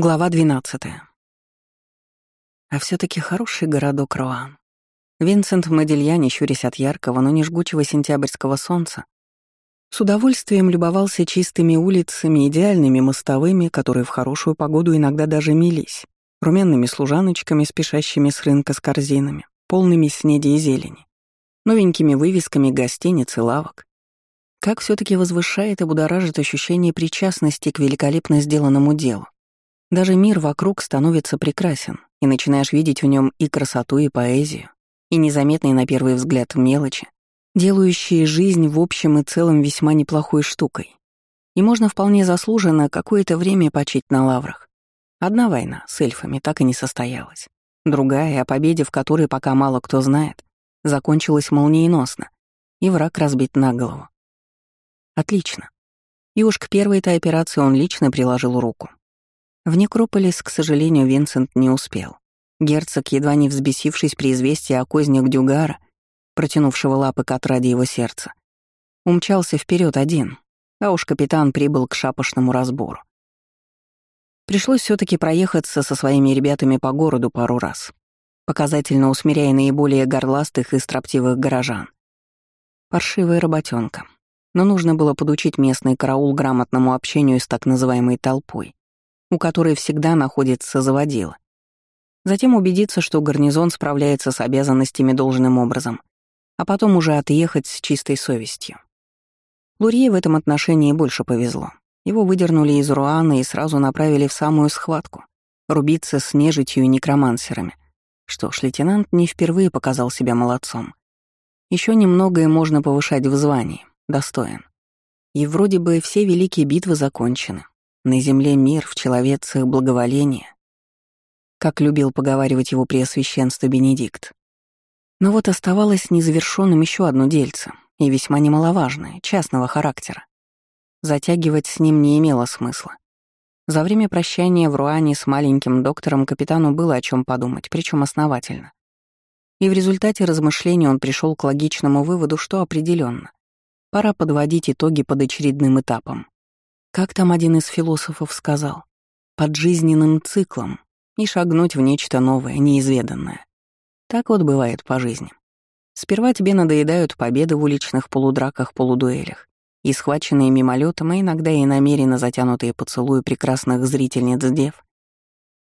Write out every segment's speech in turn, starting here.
Глава 12. А все таки хороший городок Руан. Винсент в Модильяне, щурясь от яркого, но не жгучего сентябрьского солнца, с удовольствием любовался чистыми улицами, идеальными мостовыми, которые в хорошую погоду иногда даже мились, румяными служаночками, спешащими с рынка с корзинами, полными снеди и зелени, новенькими вывесками гостиниц и лавок. Как все таки возвышает и будоражит ощущение причастности к великолепно сделанному делу. Даже мир вокруг становится прекрасен, и начинаешь видеть в нем и красоту, и поэзию, и незаметные на первый взгляд мелочи, делающие жизнь в общем и целом весьма неплохой штукой. И можно вполне заслуженно какое-то время почить на лаврах. Одна война с эльфами так и не состоялась. Другая, о победе в которой пока мало кто знает, закончилась молниеносно, и враг разбит на голову. Отлично. И уж к первой-то операции он лично приложил руку. В некрополис, к сожалению, Винсент не успел. Герцог, едва не взбесившись при известии о кознях Дюгара, протянувшего лапы к отраде его сердца, умчался вперед один, а уж капитан прибыл к шапошному разбору. Пришлось все таки проехаться со своими ребятами по городу пару раз, показательно усмиряя наиболее горластых и строптивых горожан. Паршивая работенка. Но нужно было подучить местный караул грамотному общению с так называемой толпой у которой всегда находится заводила. Затем убедиться, что гарнизон справляется с обязанностями должным образом, а потом уже отъехать с чистой совестью. Лурье в этом отношении больше повезло. Его выдернули из Руана и сразу направили в самую схватку, рубиться с нежитью и некромансерами. Что ж, лейтенант не впервые показал себя молодцом. Еще немного и можно повышать в звании, достоин. И вроде бы все великие битвы закончены, на земле мир, в человецах благоволение. Как любил поговаривать его преосвященство Бенедикт. Но вот оставалось незавершенным еще одно дельце, и весьма немаловажное, частного характера. Затягивать с ним не имело смысла. За время прощания в Руане с маленьким доктором капитану было о чем подумать, причем основательно. И в результате размышлений он пришел к логичному выводу, что определенно пора подводить итоги под очередным этапом. Как там один из философов сказал? Под жизненным циклом и шагнуть в нечто новое, неизведанное. Так вот бывает по жизни. Сперва тебе надоедают победы в уличных полудраках-полудуэлях и схваченные мимолетом, а иногда и намеренно затянутые поцелуи прекрасных зрительниц дев.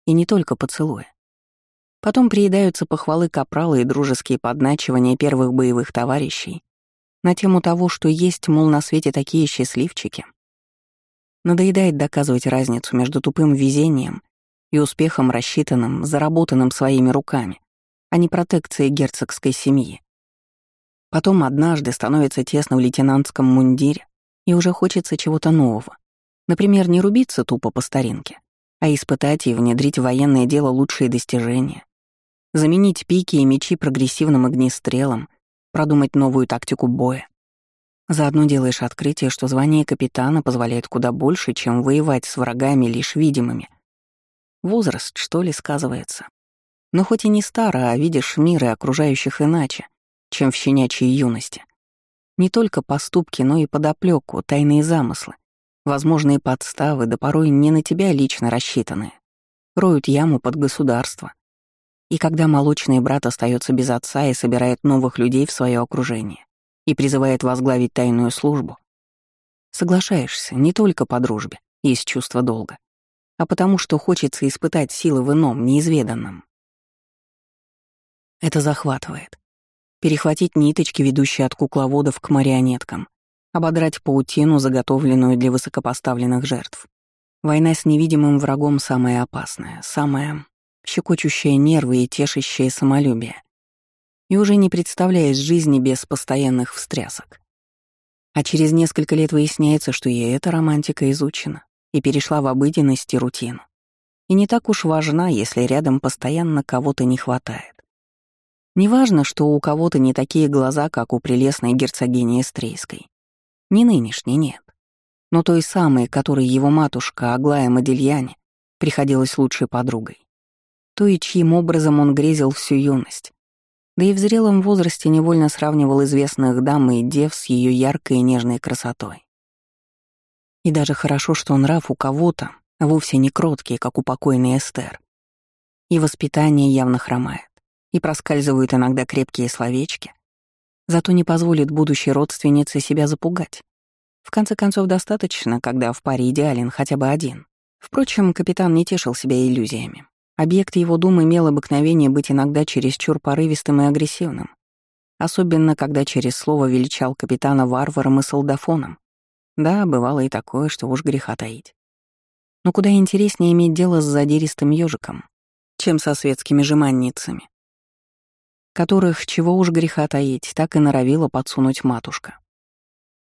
И не только поцелуи. Потом приедаются похвалы капрала и дружеские подначивания первых боевых товарищей на тему того, что есть, мол, на свете такие счастливчики, Надоедает доказывать разницу между тупым везением и успехом, рассчитанным, заработанным своими руками, а не протекцией герцогской семьи. Потом однажды становится тесно в лейтенантском мундире, и уже хочется чего-то нового. Например, не рубиться тупо по старинке, а испытать и внедрить в военное дело лучшие достижения, заменить пики и мечи прогрессивным огнестрелом, продумать новую тактику боя. Заодно делаешь открытие, что звание капитана позволяет куда больше, чем воевать с врагами лишь видимыми. Возраст, что ли, сказывается. Но хоть и не старо, а видишь мир и окружающих иначе, чем в щенячьей юности. Не только поступки, но и подоплеку, тайные замыслы, возможные подставы, да порой не на тебя лично рассчитанные. Роют яму под государство. И когда молочный брат остается без отца и собирает новых людей в свое окружение, и призывает возглавить тайную службу, соглашаешься не только по дружбе из чувства долга, а потому что хочется испытать силы в ином, неизведанном. Это захватывает. Перехватить ниточки, ведущие от кукловодов к марионеткам, ободрать паутину, заготовленную для высокопоставленных жертв. Война с невидимым врагом самая опасная, самая щекочущая нервы и тешащее самолюбие и уже не представляешь жизни без постоянных встрясок. А через несколько лет выясняется, что и эта романтика изучена и перешла в обыденность и рутину. И не так уж важна, если рядом постоянно кого-то не хватает. Неважно, что у кого-то не такие глаза, как у прелестной герцогини Эстрейской. Не нынешней, нет. Но той самой, которой его матушка Аглая Модильяне приходилась лучшей подругой. Той, чьим образом он грезил всю юность, да и в зрелом возрасте невольно сравнивал известных дам и дев с ее яркой и нежной красотой. И даже хорошо, что нрав у кого-то, вовсе не кроткие, как у покойной Эстер. И воспитание явно хромает, и проскальзывают иногда крепкие словечки. Зато не позволит будущей родственнице себя запугать. В конце концов, достаточно, когда в паре идеален хотя бы один. Впрочем, капитан не тешил себя иллюзиями. Объект его дум имел обыкновение быть иногда чересчур порывистым и агрессивным. Особенно, когда через слово величал капитана варваром и солдафоном. Да, бывало и такое, что уж греха таить. Но куда интереснее иметь дело с задиристым ежиком, чем со светскими жеманницами, которых, чего уж греха таить, так и норовила подсунуть матушка.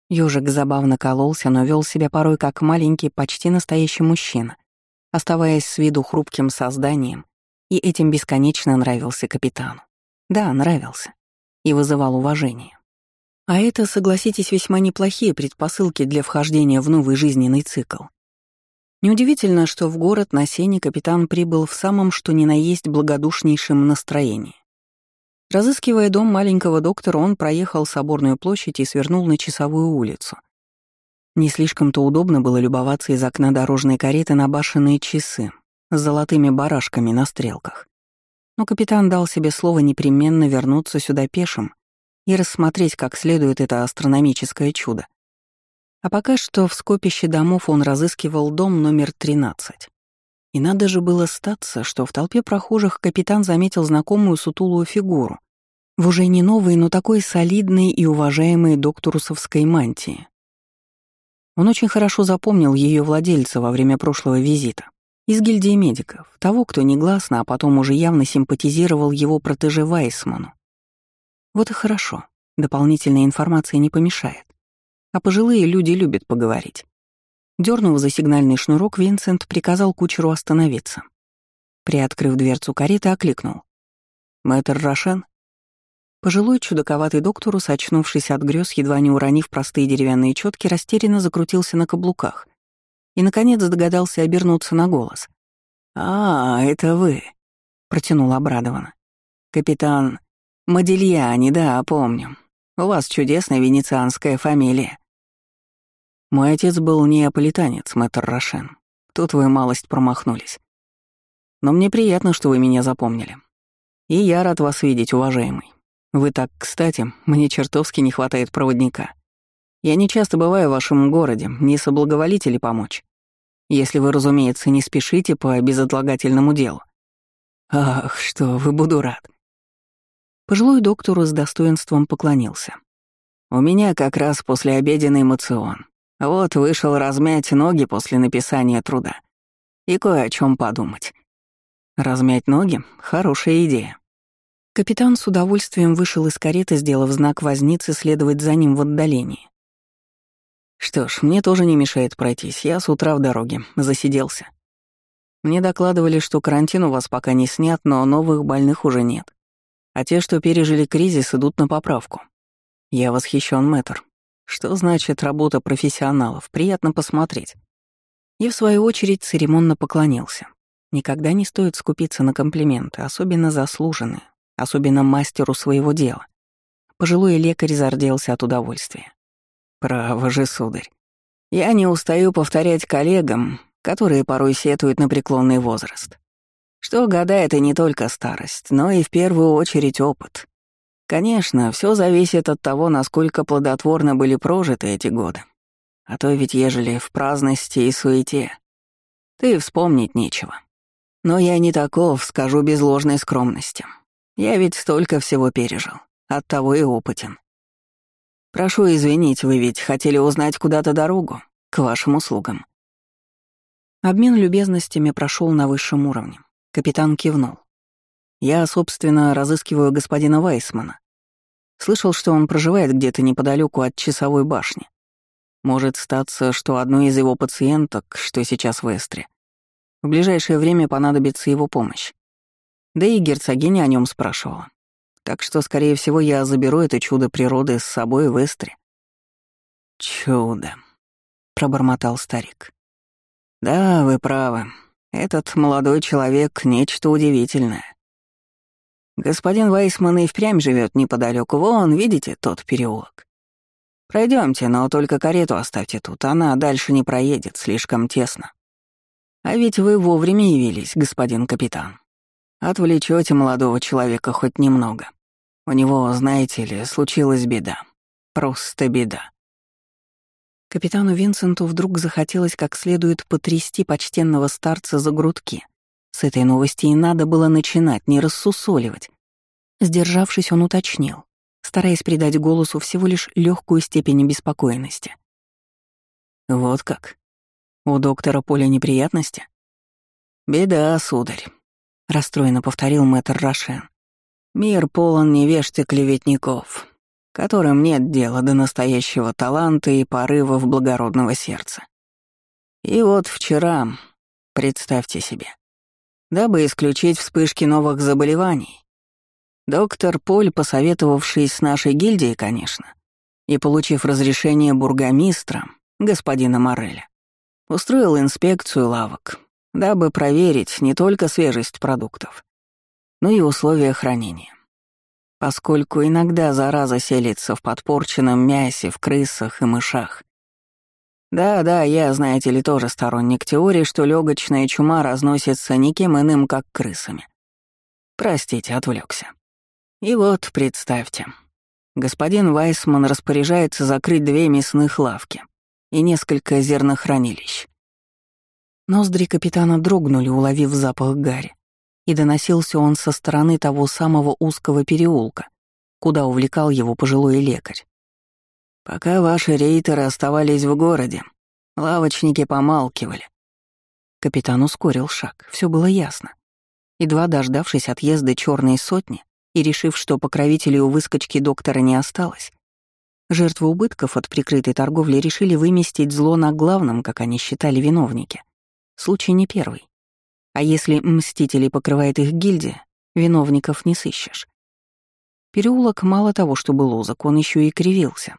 Ёжик забавно кололся, но вел себя порой как маленький, почти настоящий мужчина, оставаясь с виду хрупким созданием, и этим бесконечно нравился капитану. Да, нравился. И вызывал уважение. А это, согласитесь, весьма неплохие предпосылки для вхождения в новый жизненный цикл. Неудивительно, что в город на сене капитан прибыл в самом что ни на есть благодушнейшем настроении. Разыскивая дом маленького доктора, он проехал Соборную площадь и свернул на Часовую улицу. Не слишком-то удобно было любоваться из окна дорожной кареты на башенные часы с золотыми барашками на стрелках. Но капитан дал себе слово непременно вернуться сюда пешим и рассмотреть как следует это астрономическое чудо. А пока что в скопище домов он разыскивал дом номер 13. И надо же было статься, что в толпе прохожих капитан заметил знакомую сутулую фигуру в уже не новой, но такой солидной и уважаемой докторусовской мантии. Он очень хорошо запомнил ее владельца во время прошлого визита. Из гильдии медиков, того, кто негласно, а потом уже явно симпатизировал его протеже Вайсману. Вот и хорошо, дополнительная информация не помешает. А пожилые люди любят поговорить. Дернув за сигнальный шнурок, Винсент приказал кучеру остановиться. Приоткрыв дверцу кареты, окликнул. «Мэтр Рошен?» Пожилой чудаковатый доктор, очнувшись от грез, едва не уронив простые деревянные четки, растерянно закрутился на каблуках и, наконец, догадался обернуться на голос. «А, это вы», — протянул обрадованно. «Капитан Модильяни, да, помню. У вас чудесная венецианская фамилия». Мой отец был неаполитанец, мэтр Рошен. Тут вы малость промахнулись. Но мне приятно, что вы меня запомнили. И я рад вас видеть, уважаемый. Вы так, кстати, мне чертовски не хватает проводника. Я не часто бываю в вашем городе, не соблаговолите ли помочь? Если вы, разумеется, не спешите по безотлагательному делу. Ах, что вы, буду рад. Пожилой доктору с достоинством поклонился. У меня как раз после обеденный эмоцион. Вот вышел размять ноги после написания труда. И кое о чем подумать. Размять ноги — хорошая идея. Капитан с удовольствием вышел из кареты, сделав знак возницы следовать за ним в отдалении. Что ж, мне тоже не мешает пройтись, я с утра в дороге, засиделся. Мне докладывали, что карантин у вас пока не снят, но новых больных уже нет. А те, что пережили кризис, идут на поправку. Я восхищен, мэтр. Что значит работа профессионалов? Приятно посмотреть. И в свою очередь церемонно поклонился. Никогда не стоит скупиться на комплименты, особенно заслуженные, особенно мастеру своего дела. Пожилой лекарь зарделся от удовольствия. «Право же, сударь. Я не устаю повторять коллегам, которые порой сетуют на преклонный возраст, что года — это не только старость, но и в первую очередь опыт. Конечно, все зависит от того, насколько плодотворно были прожиты эти годы. А то ведь ежели в праздности и суете, ты вспомнить нечего. Но я не таков, скажу без ложной скромности. Я ведь столько всего пережил, оттого и опытен. Прошу извинить, вы ведь хотели узнать куда-то дорогу, к вашим услугам. Обмен любезностями прошел на высшем уровне. Капитан кивнул. Я, собственно, разыскиваю господина Вайсмана. Слышал, что он проживает где-то неподалеку от часовой башни. Может статься, что одной из его пациенток, что сейчас в Эстре, в ближайшее время понадобится его помощь. Да и герцогиня о нем спрашивала. Так что, скорее всего, я заберу это чудо природы с собой в Эстре. «Чудо», — пробормотал старик. «Да, вы правы. Этот молодой человек — нечто удивительное. Господин Вайсман и впрямь живет неподалеку. Вон, видите, тот переулок. Пройдемте, но только карету оставьте тут. Она дальше не проедет, слишком тесно. А ведь вы вовремя явились, господин капитан. Отвлечете молодого человека хоть немного. У него, знаете ли, случилась беда. Просто беда. Капитану Винсенту вдруг захотелось как следует потрясти почтенного старца за грудки. С этой новости и надо было начинать, не рассусоливать. Сдержавшись, он уточнил, стараясь придать голосу всего лишь легкую степень беспокойности. «Вот как? У доктора Поля неприятности?» «Беда, сударь», — расстроенно повторил мэтр Рошен. «Мир полон невежд и клеветников, которым нет дела до настоящего таланта и порывов благородного сердца. И вот вчера, представьте себе, дабы исключить вспышки новых заболеваний, доктор Поль, посоветовавшись с нашей гильдией, конечно, и получив разрешение бургомистра, господина Мореля, устроил инспекцию лавок, дабы проверить не только свежесть продуктов, но и условия хранения поскольку иногда зараза селится в подпорченном мясе, в крысах и мышах. Да-да, я, знаете ли, тоже сторонник теории, что легочная чума разносится никем иным, как крысами. Простите, отвлекся. И вот, представьте, господин Вайсман распоряжается закрыть две мясных лавки и несколько зернохранилищ. Ноздри капитана дрогнули, уловив запах гари и доносился он со стороны того самого узкого переулка, куда увлекал его пожилой лекарь. «Пока ваши рейтеры оставались в городе, лавочники помалкивали». Капитан ускорил шаг, все было ясно. Едва дождавшись отъезда черной сотни и решив, что покровителей у выскочки доктора не осталось, жертвы убытков от прикрытой торговли решили выместить зло на главном, как они считали, виновнике. Случай не первый. А если мстителей покрывает их гильдия, виновников не сыщешь. Переулок мало того, что был узок, он еще и кривился.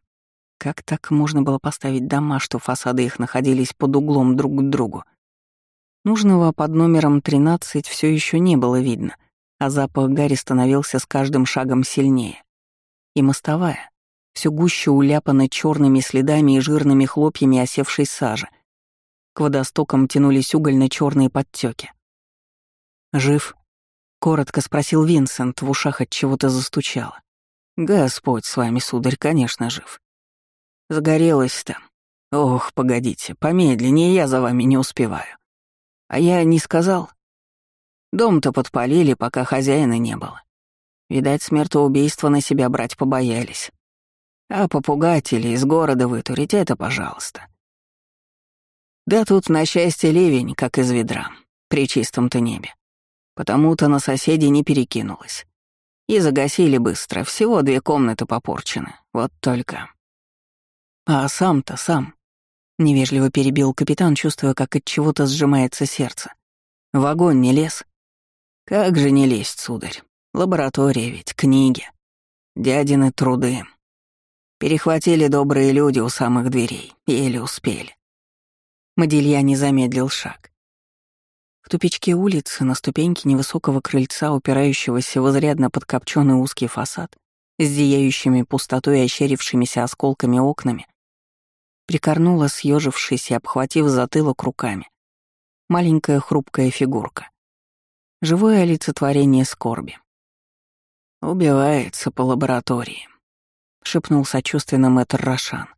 Как так можно было поставить дома, что фасады их находились под углом друг к другу? Нужного под номером 13 все еще не было видно, а запах гари становился с каждым шагом сильнее. И мостовая, все гуще уляпана черными следами и жирными хлопьями осевшей сажи. К водостокам тянулись угольно-черные подтеки. «Жив?» — коротко спросил Винсент, в ушах от чего-то застучало. «Господь с вами, сударь, конечно, жив. Загорелось-то. Ох, погодите, помедленнее, я за вами не успеваю. А я не сказал. Дом-то подпалили, пока хозяина не было. Видать, смертоубийство на себя брать побоялись. А попугать или из города вытурить — это пожалуйста. Да тут, на счастье, ливень, как из ведра, при чистом-то небе. Потому-то на соседей не перекинулось. И загасили быстро, всего две комнаты попорчены. Вот только... А сам-то сам... Невежливо перебил капитан, чувствуя, как от чего-то сжимается сердце. В огонь не лез. Как же не лезть, сударь? Лаборатория ведь, книги. Дядины труды. Перехватили добрые люди у самых дверей, еле успели. Модилья не замедлил шаг. В тупичке улицы, на ступеньке невысокого крыльца, упирающегося в изрядно подкопченный узкий фасад, с зияющими пустотой и ощерившимися осколками окнами, прикорнула, съежившись и обхватив затылок руками. Маленькая хрупкая фигурка. Живое олицетворение скорби. «Убивается по лаборатории», — шепнул сочувственно мэтр Рошан.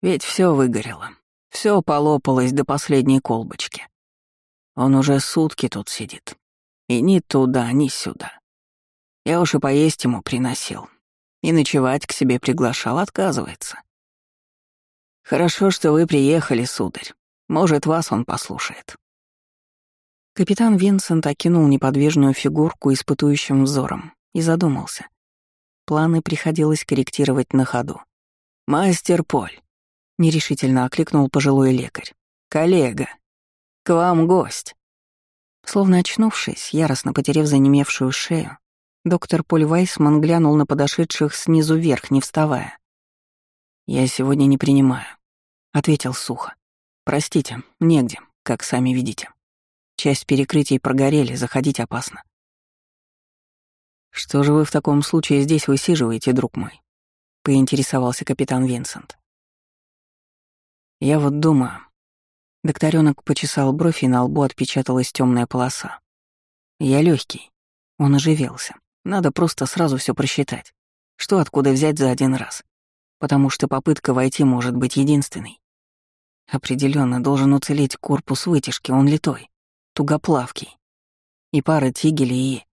«Ведь все выгорело, все полопалось до последней колбочки. Он уже сутки тут сидит. И ни туда, ни сюда. Я уж и поесть ему приносил. И ночевать к себе приглашал, отказывается. Хорошо, что вы приехали, сударь. Может, вас он послушает. Капитан Винсент окинул неподвижную фигурку испытующим взором и задумался. Планы приходилось корректировать на ходу. «Мастер Поль», — нерешительно окликнул пожилой лекарь. «Коллега, к вам гость». Словно очнувшись, яростно потеряв занемевшую шею, доктор Поль Вайсман глянул на подошедших снизу вверх, не вставая. «Я сегодня не принимаю», — ответил сухо. «Простите, негде, как сами видите. Часть перекрытий прогорели, заходить опасно». «Что же вы в таком случае здесь высиживаете, друг мой?» — поинтересовался капитан Винсент. «Я вот думаю, Докторёнок почесал бровь, и на лбу отпечаталась темная полоса. Я легкий. Он оживился. Надо просто сразу все просчитать. Что откуда взять за один раз? Потому что попытка войти может быть единственной. Определенно должен уцелеть корпус вытяжки, он литой, тугоплавкий. И пара тигелей и...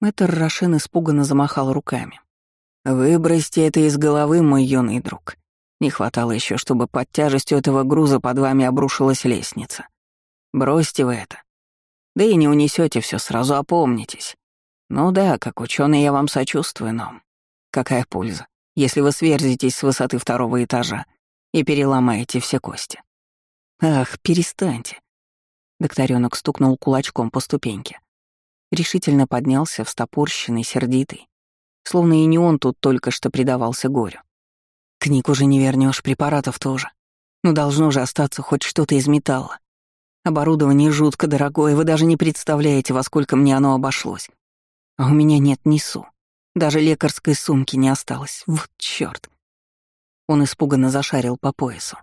Мэтр Рошен испуганно замахал руками. «Выбросьте это из головы, мой юный друг. Не хватало еще, чтобы под тяжестью этого груза под вами обрушилась лестница. Бросьте вы это. Да и не унесете все сразу, опомнитесь. Ну да, как ученый я вам сочувствую, но какая польза, если вы сверзитесь с высоты второго этажа и переломаете все кости? Ах, перестаньте. Докторёнок стукнул кулачком по ступеньке. Решительно поднялся, встопорщенный, сердитый. Словно и не он тут только что предавался горю. Книг уже не вернешь, препаратов тоже. Но должно же остаться хоть что-то из металла. Оборудование жутко дорогое, вы даже не представляете, во сколько мне оно обошлось. А у меня нет ни су. Даже лекарской сумки не осталось. Вот чёрт. Он испуганно зашарил по поясу.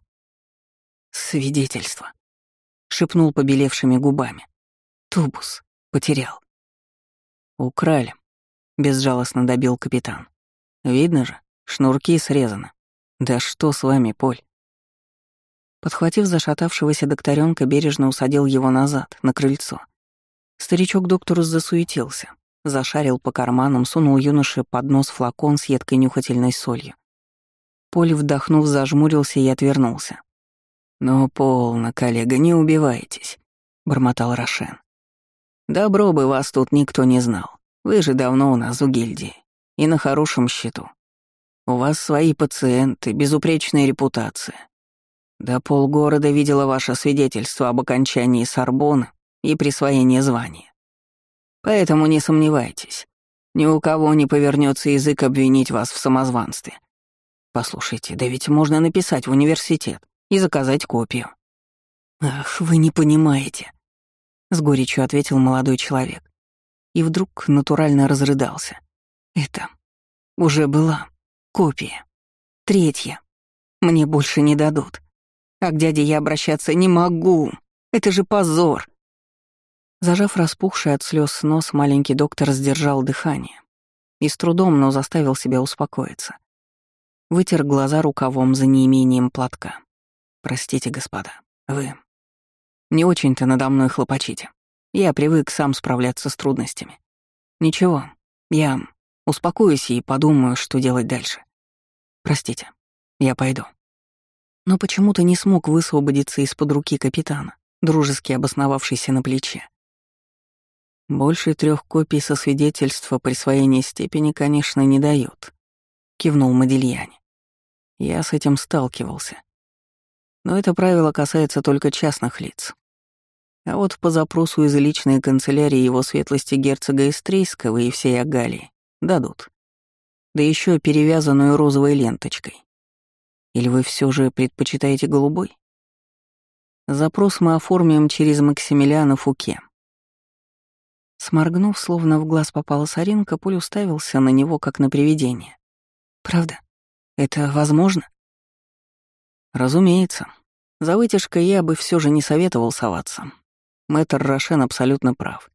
Свидетельство. Шепнул побелевшими губами. Тубус. Потерял. Украли. Безжалостно добил капитан. Видно же, шнурки срезаны. Да что с вами, Поль? Подхватив зашатавшегося докторёнка, бережно усадил его назад, на крыльцо. Старичок доктору засуетился, зашарил по карманам, сунул юноше под нос флакон с едкой нюхательной солью. Поль, вдохнув, зажмурился и отвернулся. «Ну, полно, коллега, не убивайтесь», — бормотал Рошен. «Добро бы вас тут никто не знал. Вы же давно у нас у гильдии. И на хорошем счету. У вас свои пациенты, безупречная репутация. Да полгорода видела ваше свидетельство об окончании Сорбона и присвоении звания. Поэтому не сомневайтесь, ни у кого не повернется язык обвинить вас в самозванстве. Послушайте, да ведь можно написать в университет и заказать копию. Ах, вы не понимаете, с горечью ответил молодой человек. И вдруг натурально разрыдался. Это уже была копия. Третья. Мне больше не дадут. А к дяде я обращаться не могу. Это же позор. Зажав распухший от слез нос, маленький доктор сдержал дыхание. И с трудом, но заставил себя успокоиться. Вытер глаза рукавом за неимением платка. «Простите, господа, вы не очень-то надо мной хлопочите. Я привык сам справляться с трудностями. Ничего, я успокоюсь и подумаю, что делать дальше. Простите, я пойду» но почему-то не смог высвободиться из-под руки капитана, дружески обосновавшийся на плече. «Больше трех копий со свидетельства присвоения степени, конечно, не дают», — кивнул Модильяне. «Я с этим сталкивался. Но это правило касается только частных лиц. А вот по запросу из личной канцелярии его светлости герцога Эстрейского и всей Агалии дадут. Да еще перевязанную розовой ленточкой. Или вы все же предпочитаете голубой? Запрос мы оформим через Максимилиана Фуке. Сморгнув, словно в глаз попала соринка, Поль уставился на него, как на привидение. «Правда? Это возможно?» «Разумеется. За вытяжкой я бы все же не советовал соваться. Мэтр Рошен абсолютно прав.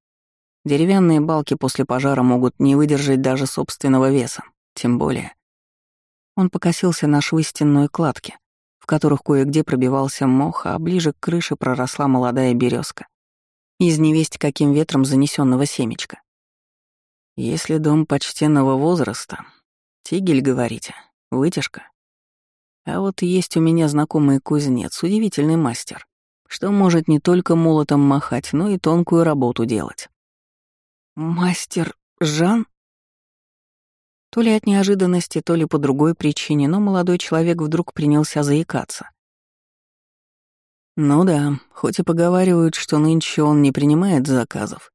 Деревянные балки после пожара могут не выдержать даже собственного веса, тем более он покосился на швы стенной кладки, в которых кое-где пробивался мох, а ближе к крыше проросла молодая березка. Из невесть каким ветром занесенного семечка. Если дом почтенного возраста, тигель, говорите, вытяжка. А вот есть у меня знакомый кузнец, удивительный мастер, что может не только молотом махать, но и тонкую работу делать. «Мастер Жан?» То ли от неожиданности, то ли по другой причине, но молодой человек вдруг принялся заикаться. Ну да, хоть и поговаривают, что нынче он не принимает заказов,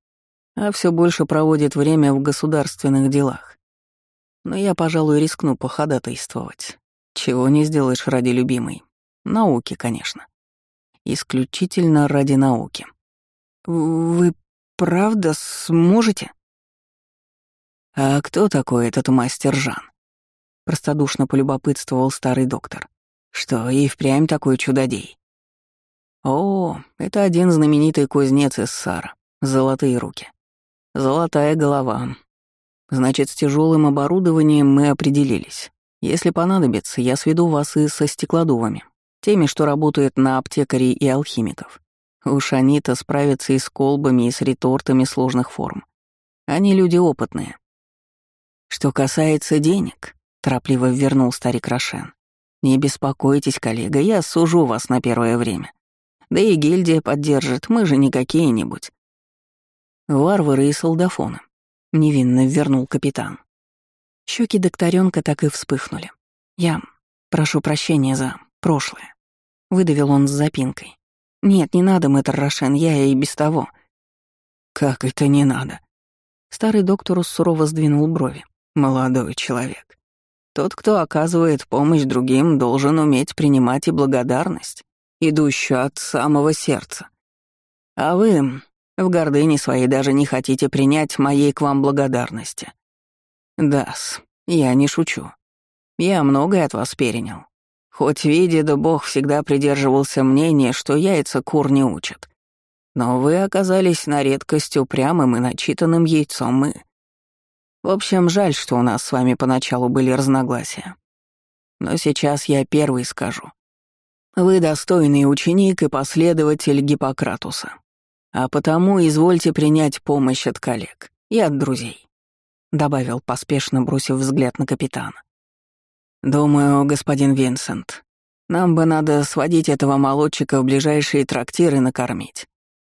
а все больше проводит время в государственных делах. Но я, пожалуй, рискну походатайствовать. Чего не сделаешь ради любимой. Науки, конечно. Исключительно ради науки. «Вы правда сможете?» «А кто такой этот мастер Жан?» Простодушно полюбопытствовал старый доктор. «Что, и впрямь такой чудодей?» О, это один знаменитый кузнец из Сара. Золотые руки. Золотая голова. Значит, с тяжелым оборудованием мы определились. Если понадобится, я сведу вас и со стеклодувами, теми, что работают на аптекарей и алхимиков. Уж они-то справятся и с колбами, и с ретортами сложных форм. Они люди опытные. Что касается денег, торопливо вернул старик Рошен. Не беспокойтесь, коллега, я сужу вас на первое время. Да и гильдия поддержит, мы же не какие-нибудь. Варвары и солдафоны. Невинно вернул капитан. Щеки докторенка так и вспыхнули. Я прошу прощения за прошлое. Выдавил он с запинкой. Нет, не надо, мэтр Рошен, я и без того. Как это не надо? Старый доктор сурово сдвинул брови. Молодой человек. Тот, кто оказывает помощь другим, должен уметь принимать и благодарность идущую от самого сердца. А вы в гордыне своей даже не хотите принять моей к вам благодарности. Да-с, я не шучу. Я многое от вас перенял. Хоть видя, да Бог всегда придерживался мнения, что яйца кур не учат. Но вы оказались на редкость упрямым и начитанным яйцом мы. В общем, жаль, что у нас с вами поначалу были разногласия. Но сейчас я первый скажу. Вы достойный ученик и последователь Гиппократуса. А потому извольте принять помощь от коллег и от друзей», — добавил, поспешно бросив взгляд на капитана. «Думаю, господин Винсент, нам бы надо сводить этого молодчика в ближайшие трактиры накормить.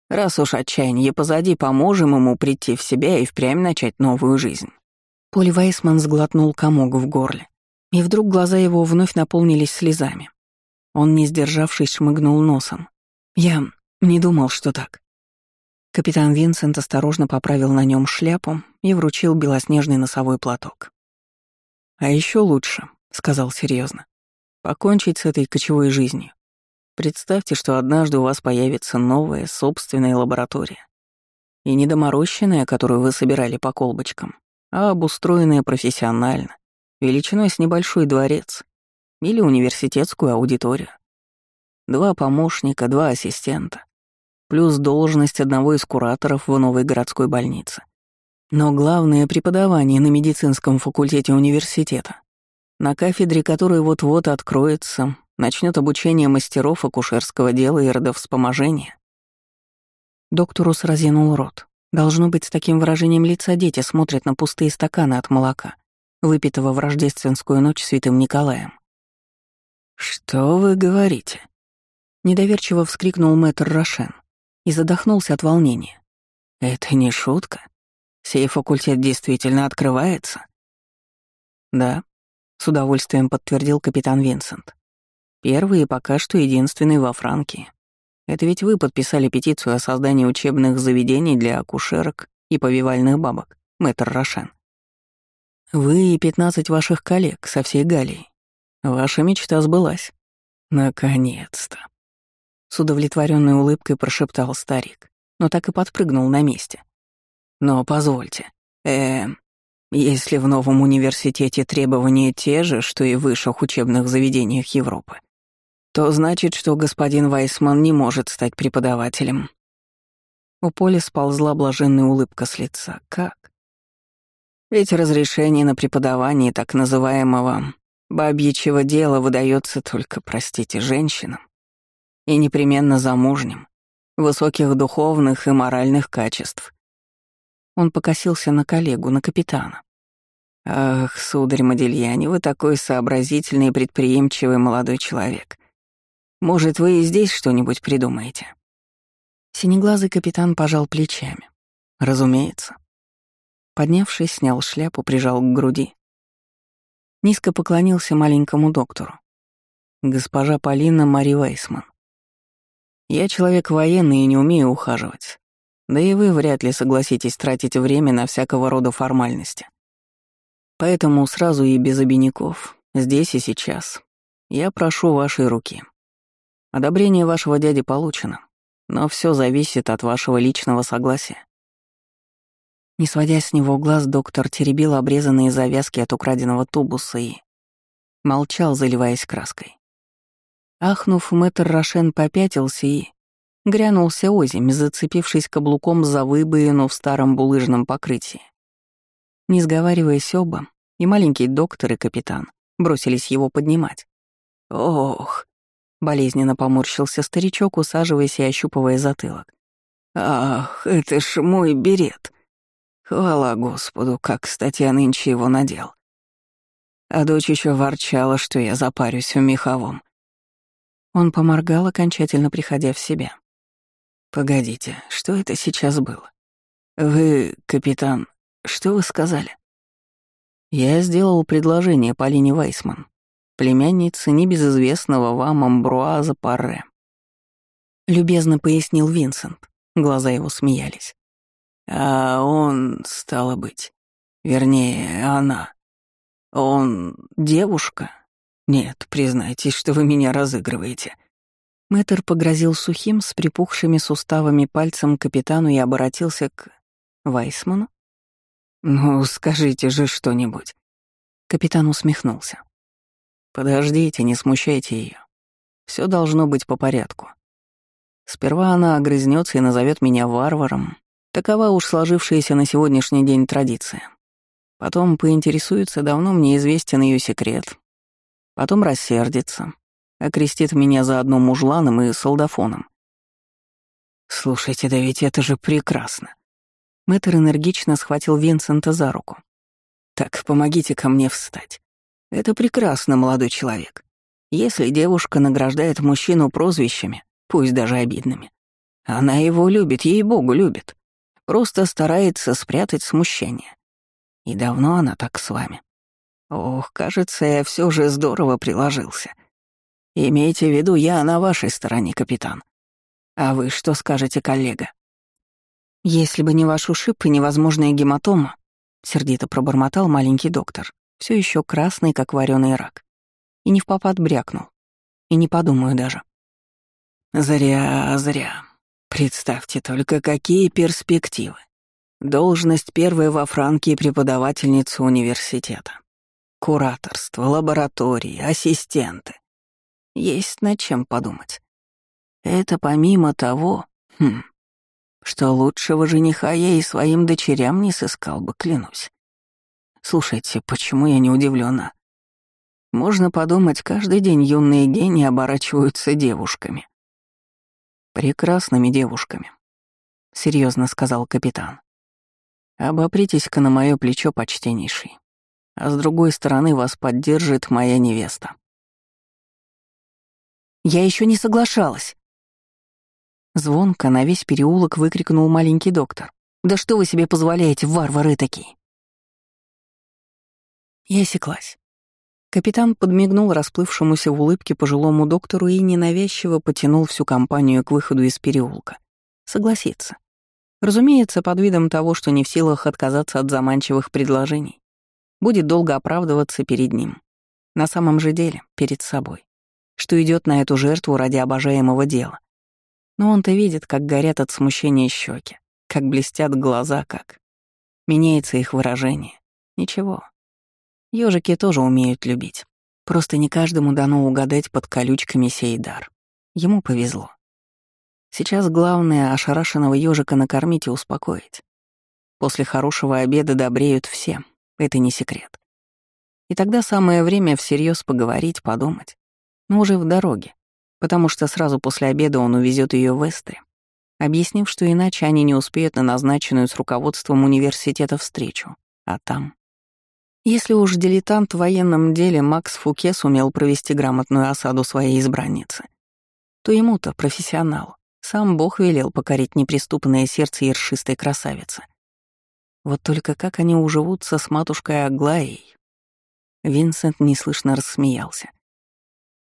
Раз уж отчаяние позади, поможем ему прийти в себя и впрямь начать новую жизнь». Поль Вейсман сглотнул комок в горле, и вдруг глаза его вновь наполнились слезами. Он, не сдержавшись, шмыгнул носом. «Я не думал, что так». Капитан Винсент осторожно поправил на нем шляпу и вручил белоснежный носовой платок. «А еще лучше», — сказал серьезно, — «покончить с этой кочевой жизнью. Представьте, что однажды у вас появится новая собственная лаборатория. И не доморощенная, которую вы собирали по колбочкам, а обустроенная профессионально, величиной с небольшой дворец, или университетскую аудиторию. Два помощника, два ассистента, плюс должность одного из кураторов в новой городской больнице. Но главное — преподавание на медицинском факультете университета, на кафедре которой вот-вот откроется, начнет обучение мастеров акушерского дела и родовспоможения. Докторус разинул рот. Должно быть, с таким выражением лица дети смотрят на пустые стаканы от молока, выпитого в рождественскую ночь святым Николаем. «Что вы говорите?» Недоверчиво вскрикнул мэтр Рошен и задохнулся от волнения. «Это не шутка? Сей факультет действительно открывается?» «Да», — с удовольствием подтвердил капитан Винсент. «Первый и пока что единственный во Франкии. Это ведь вы подписали петицию о создании учебных заведений для акушерок и повивальных бабок, мэтр Рошен. Вы и пятнадцать ваших коллег со всей Галлии. Ваша мечта сбылась. Наконец-то. С удовлетворенной улыбкой прошептал старик, но так и подпрыгнул на месте. Но позвольте, э, если в новом университете требования те же, что и в высших учебных заведениях Европы, то значит, что господин Вайсман не может стать преподавателем. У Поля сползла блаженная улыбка с лица. Как? Ведь разрешение на преподавание так называемого Бабьичьего дела выдается только, простите, женщинам. И непременно замужним, высоких духовных и моральных качеств. Он покосился на коллегу, на капитана. «Ах, сударь Модельяне, вы такой сообразительный и предприимчивый молодой человек. Может, вы и здесь что-нибудь придумаете?» Синеглазый капитан пожал плечами. «Разумеется». Поднявшись, снял шляпу, прижал к груди. Низко поклонился маленькому доктору. «Госпожа Полина Мари Вейсман. Я человек военный и не умею ухаживать. Да и вы вряд ли согласитесь тратить время на всякого рода формальности. Поэтому сразу и без обиняков, здесь и сейчас, я прошу вашей руки. Одобрение вашего дяди получено, но все зависит от вашего личного согласия. Не сводя с него глаз, доктор теребил обрезанные завязки от украденного тубуса и... Молчал, заливаясь краской. Ахнув, мэтр Рошен попятился и... Грянулся озимь, зацепившись каблуком за выбоину в старом булыжном покрытии. Не сговариваясь оба, и маленький доктор, и капитан бросились его поднимать. «Ох!» — болезненно поморщился старичок, усаживаясь и ощупывая затылок. «Ах, это ж мой берет! Хвала Господу, как, кстати, я нынче его надел. А дочь еще ворчала, что я запарюсь в меховом. Он поморгал, окончательно приходя в себя. «Погодите, что это сейчас было? Вы, капитан, что вы сказали?» Я сделал предложение Полине Вайсман, племяннице небезызвестного вам Амбруаза Парре. Любезно пояснил Винсент, глаза его смеялись. А он, стало быть, вернее, она. Он девушка? Нет, признайтесь, что вы меня разыгрываете. Мэтр погрозил сухим, с припухшими суставами пальцем капитану и обратился к Вайсману. «Ну, скажите же что-нибудь». Капитан усмехнулся. «Подождите, не смущайте ее. Все должно быть по порядку. Сперва она огрызнется и назовет меня варваром. Такова уж сложившаяся на сегодняшний день традиция. Потом поинтересуется, давно мне известен ее секрет. Потом рассердится, окрестит меня заодно мужланом и солдафоном. Слушайте, да ведь это же прекрасно. Мэтр энергично схватил Винсента за руку. Так, помогите ко мне встать. Это прекрасно, молодой человек. Если девушка награждает мужчину прозвищами, пусть даже обидными, она его любит, ей-богу, любит. Просто старается спрятать смущение. И давно она так с вами? Ох, кажется, я все же здорово приложился. Имейте в виду, я на вашей стороне, капитан. А вы что скажете, коллега? Если бы не ваш ушиб и невозможная гематома, сердито пробормотал маленький доктор, все еще красный, как вареный рак. И не в попад брякнул. И не подумаю даже. Зря, зря. Представьте только, какие перспективы. Должность первой во Франкии преподавательницы университета. Кураторство, лаборатории, ассистенты. Есть над чем подумать. Это помимо того, хм, что лучшего жениха я и своим дочерям не сыскал бы, клянусь. Слушайте, почему я не удивлена? Можно подумать, каждый день юные гении оборачиваются девушками. Прекрасными девушками, серьезно сказал капитан. Обопритесь-ка на мое плечо, почтеннейший. А с другой стороны вас поддержит моя невеста. Я еще не соглашалась. Звонко на весь переулок выкрикнул маленький доктор. «Да что вы себе позволяете, варвары такие?» Я осеклась. Капитан подмигнул расплывшемуся в улыбке пожилому доктору и ненавязчиво потянул всю компанию к выходу из переулка. Согласиться. Разумеется, под видом того, что не в силах отказаться от заманчивых предложений. Будет долго оправдываться перед ним. На самом же деле, перед собой. Что идет на эту жертву ради обожаемого дела. Но он-то видит, как горят от смущения щеки, как блестят глаза, как... Меняется их выражение. Ничего. Ёжики тоже умеют любить. Просто не каждому дано угадать под колючками сей дар. Ему повезло. Сейчас главное — ошарашенного ежика накормить и успокоить. После хорошего обеда добреют все, это не секрет. И тогда самое время всерьез поговорить, подумать. Но уже в дороге, потому что сразу после обеда он увезет ее в Эстре, объяснив, что иначе они не успеют на назначенную с руководством университета встречу. А там... Если уж дилетант в военном деле Макс Фуке сумел провести грамотную осаду своей избранницы, то ему-то, профессионалу, сам Бог велел покорить неприступное сердце ершистой красавицы. Вот только как они уживутся с матушкой Аглаей? Винсент неслышно рассмеялся.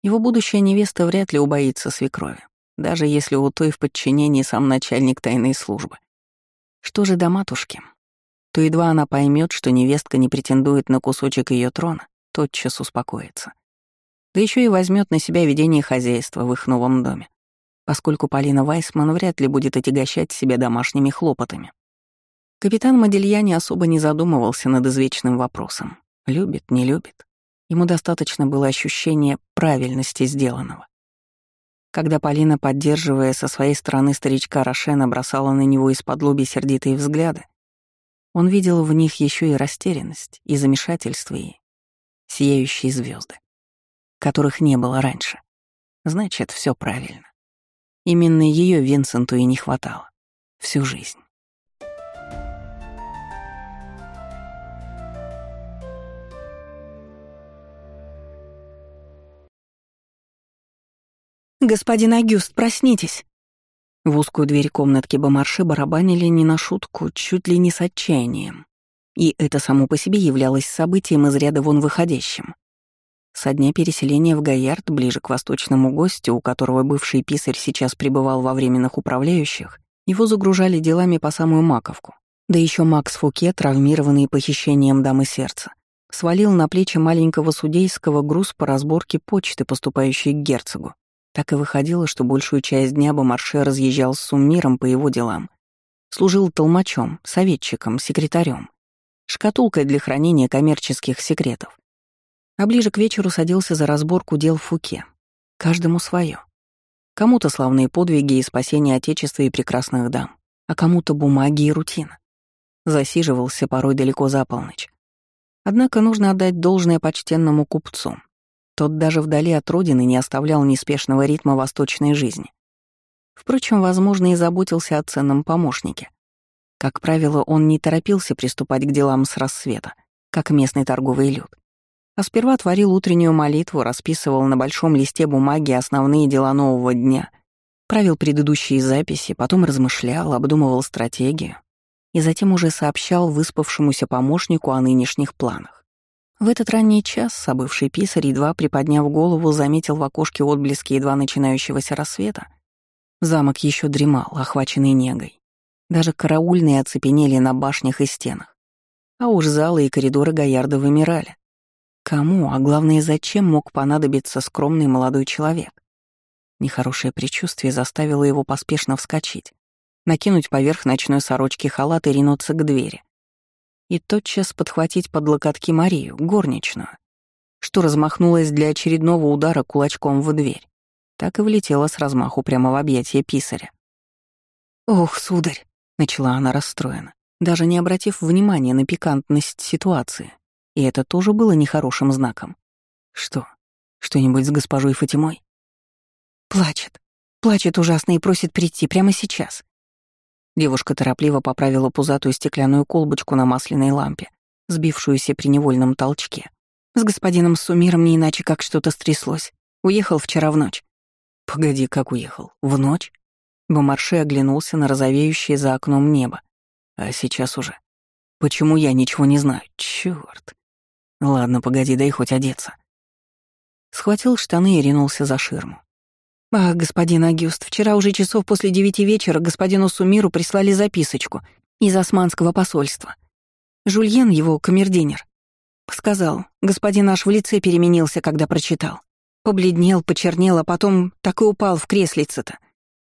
Его будущая невеста вряд ли убоится свекрови, даже если у той в подчинении сам начальник тайной службы. Что же до матушки? То едва она поймет, что невестка не претендует на кусочек ее трона, тотчас успокоится. Да еще и возьмет на себя ведение хозяйства в их новом доме поскольку Полина Вайсман вряд ли будет отягощать себя домашними хлопотами. Капитан Модельяни особо не задумывался над извечным вопросом. Любит, не любит. Ему достаточно было ощущения правильности сделанного. Когда Полина, поддерживая со своей стороны старичка Рошена, бросала на него из-под лоби сердитые взгляды, он видел в них еще и растерянность, и замешательство, и сияющие звезды, которых не было раньше. Значит, все правильно. Именно ее Винсенту и не хватало. Всю жизнь. «Господин Агюст, проснитесь!» В узкую дверь комнатки Бомарши барабанили не на шутку, чуть ли не с отчаянием. И это само по себе являлось событием из ряда вон выходящим. Со дня переселения в Гаярд, ближе к восточному гостю, у которого бывший писарь сейчас пребывал во временных управляющих, его загружали делами по самую маковку. Да еще Макс Фуке, травмированный похищением дамы сердца, свалил на плечи маленького судейского груз по разборке почты, поступающей к герцогу. Так и выходило, что большую часть дня Бомарше разъезжал с Суммиром по его делам. Служил толмачом, советчиком, секретарем, шкатулкой для хранения коммерческих секретов. А ближе к вечеру садился за разборку дел Фуке. Каждому свое. Кому-то славные подвиги и спасение Отечества и прекрасных дам, а кому-то бумаги и рутина. Засиживался порой далеко за полночь. Однако нужно отдать должное почтенному купцу. Тот даже вдали от родины не оставлял неспешного ритма восточной жизни. Впрочем, возможно, и заботился о ценном помощнике. Как правило, он не торопился приступать к делам с рассвета, как местный торговый люд. А сперва творил утреннюю молитву, расписывал на большом листе бумаги основные дела нового дня, правил предыдущие записи, потом размышлял, обдумывал стратегию и затем уже сообщал выспавшемуся помощнику о нынешних планах. В этот ранний час собывший писарь, едва приподняв голову, заметил в окошке отблески едва начинающегося рассвета. Замок еще дремал, охваченный негой. Даже караульные оцепенели на башнях и стенах. А уж залы и коридоры Гаярда вымирали. Кому, а главное, зачем мог понадобиться скромный молодой человек? Нехорошее предчувствие заставило его поспешно вскочить, накинуть поверх ночной сорочки халат и ринуться к двери и тотчас подхватить под локотки Марию, горничную, что размахнулась для очередного удара кулачком в дверь, так и влетела с размаху прямо в объятия писаря. «Ох, сударь!» — начала она расстроена, даже не обратив внимания на пикантность ситуации. И это тоже было нехорошим знаком. «Что? Что-нибудь с госпожой Фатимой?» «Плачет. Плачет ужасно и просит прийти прямо сейчас. Девушка торопливо поправила пузатую стеклянную колбочку на масляной лампе, сбившуюся при невольном толчке. С господином Сумиром не иначе как что-то стряслось. Уехал вчера в ночь. Погоди, как уехал? В ночь? Бомарше оглянулся на розовеющее за окном небо. А сейчас уже. Почему я ничего не знаю? Чёрт. Ладно, погоди, дай хоть одеться. Схватил штаны и ринулся за ширму. «Ах, господин Агюст, вчера уже часов после девяти вечера господину Сумиру прислали записочку из османского посольства. Жульен, его камердинер, сказал, господин наш в лице переменился, когда прочитал. Побледнел, почернел, а потом так и упал в креслице-то.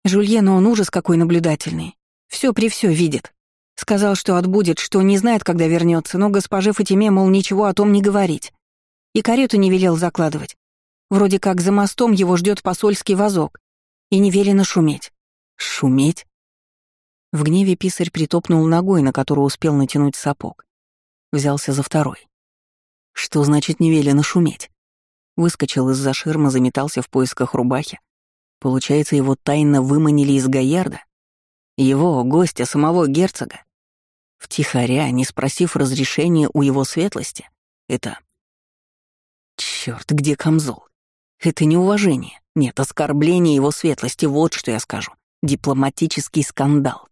Жульен, он ужас какой наблюдательный. Все при все видит. Сказал, что отбудет, что не знает, когда вернется, но госпоже Фатиме, мол, ничего о том не говорить. И карету не велел закладывать. Вроде как за мостом его ждет посольский вазок. И не велено шуметь. Шуметь? В гневе писарь притопнул ногой, на которую успел натянуть сапог. Взялся за второй. Что значит не велено шуметь? Выскочил из-за ширмы, заметался в поисках рубахи. Получается, его тайно выманили из Гаярда? Его, гостя, самого герцога? Втихаря, не спросив разрешения у его светлости? Это... Чёрт, где камзол? Это не уважение. Нет, оскорбление его светлости, вот что я скажу. Дипломатический скандал.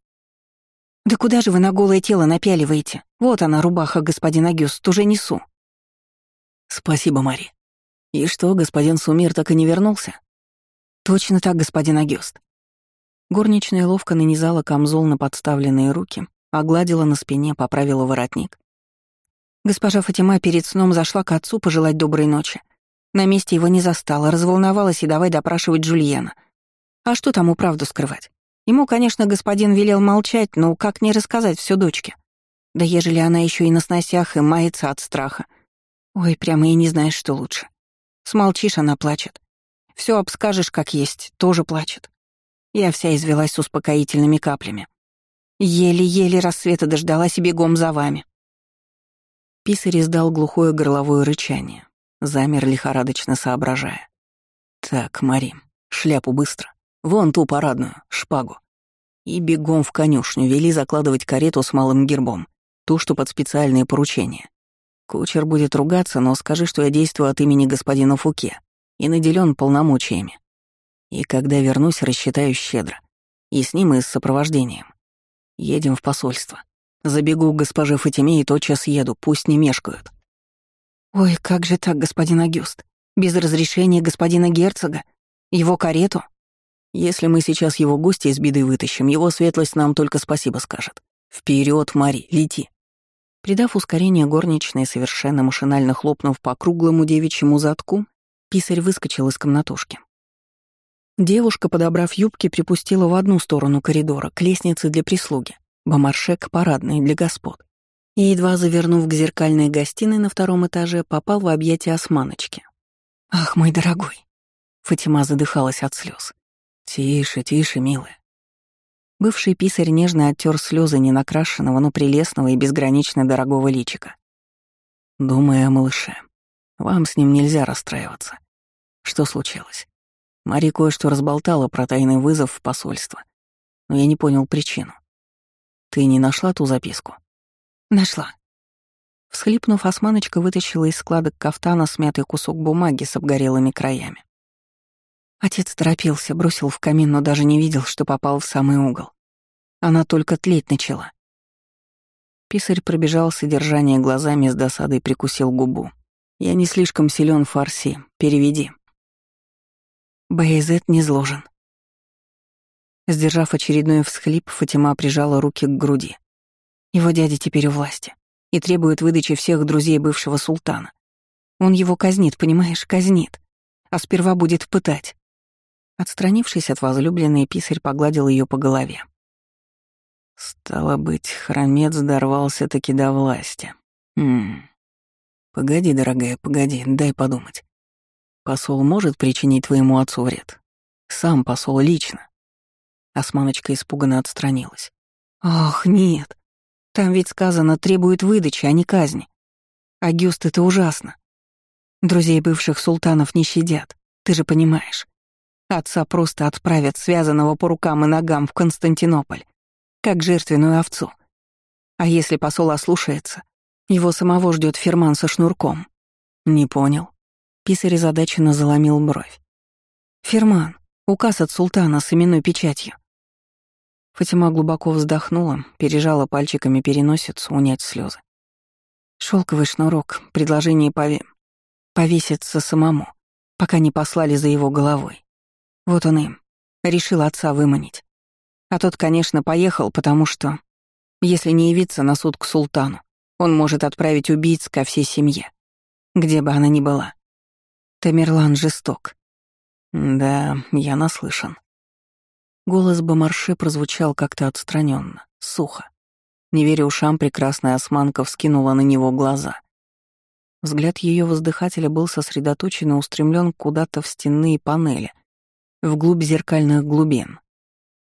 «Да куда же вы на голое тело напяливаете? Вот она, рубаха, господин Агюст, уже несу». «Спасибо, Мари. И что, господин Сумир так и не вернулся?» «Точно так, господин Агюст». Горничная ловко нанизала камзол на подставленные руки, огладила на спине, поправила воротник. Госпожа Фатима перед сном зашла к отцу пожелать доброй ночи. На месте его не застала, разволновалась и давай допрашивать Джульена. А что тому правду скрывать? Ему, конечно, господин велел молчать, но как не рассказать все дочке? Да ежели она еще и на сносях и мается от страха. Ой, прямо и не знаешь, что лучше. Смолчишь, она плачет. Все обскажешь как есть, тоже плачет. Я вся извелась успокоительными каплями. Еле-еле рассвета дождалась и бегом за вами. Писарь издал глухое горловое рычание, замер лихорадочно соображая. «Так, Марим, шляпу быстро. Вон ту парадную, шпагу. И бегом в конюшню вели закладывать карету с малым гербом, ту, что под специальные поручения. Кучер будет ругаться, но скажи, что я действую от имени господина Фуке и наделен полномочиями. И когда вернусь, рассчитаю щедро. И с ним, и с сопровождением. Едем в посольство. Забегу к госпоже Фатиме и тотчас еду, пусть не мешкают. Ой, как же так, господин Агюст? Без разрешения господина герцога? Его карету? Если мы сейчас его гостя из беды вытащим, его светлость нам только спасибо скажет. Вперед, Мари, лети. Придав ускорение горничной, совершенно машинально хлопнув по круглому девичьему задку, писарь выскочил из комнатушки. Девушка, подобрав юбки, припустила в одну сторону коридора, к лестнице для прислуги, бомарше к парадной для господ. И, едва завернув к зеркальной гостиной на втором этаже, попал в объятия османочки. «Ах, мой дорогой!» Фатима задыхалась от слез. «Тише, тише, милая». Бывший писарь нежно оттер слезы ненакрашенного, но прелестного и безгранично дорогого личика. «Думая о малыше, вам с ним нельзя расстраиваться. Что случилось? Мари кое-что разболтала про тайный вызов в посольство, но я не понял причину. Ты не нашла ту записку? Нашла. Всхлипнув, османочка вытащила из складок кафтана смятый кусок бумаги с обгорелыми краями. Отец торопился, бросил в камин, но даже не видел, что попал в самый угол. Она только тлеть начала. Писарь пробежал содержание глазами с досадой прикусил губу. «Я не слишком силен в фарси. Переведи». Бейзет не зложен. Сдержав очередной всхлип, Фатима прижала руки к груди. Его дядя теперь у власти и требует выдачи всех друзей бывшего султана. Он его казнит, понимаешь, казнит. А сперва будет пытать. Отстранившись от возлюбленной, писарь погладил ее по голове. Стало быть, хромец дорвался таки до власти. Хм. Погоди, дорогая, погоди, дай подумать. Посол может причинить твоему отцу вред? Сам посол лично. Османочка испуганно отстранилась. Ах, нет. Там ведь сказано, требует выдачи, а не казни. Агюст, это ужасно. Друзей бывших султанов не щадят, ты же понимаешь. Отца просто отправят связанного по рукам и ногам в Константинополь, как жертвенную овцу. А если посол ослушается, его самого ждет ферман со шнурком. Не понял. Писарь озадаченно заломил бровь. «Ферман, указ от султана с именной печатью». Фатима глубоко вздохнула, пережала пальчиками переносицу, унять слезы. Шелковый шнурок, предложение пове... повеситься самому, пока не послали за его головой. Вот он им. Решил отца выманить. А тот, конечно, поехал, потому что, если не явиться на суд к султану, он может отправить убийц ко всей семье, где бы она ни была. Тамерлан жесток. Да, я наслышан. Голос Бомарше прозвучал как-то отстраненно, сухо. Не веря ушам, прекрасная османка вскинула на него глаза. Взгляд ее воздыхателя был сосредоточен и устремлен куда-то в стенные панели, вглубь зеркальных глубин.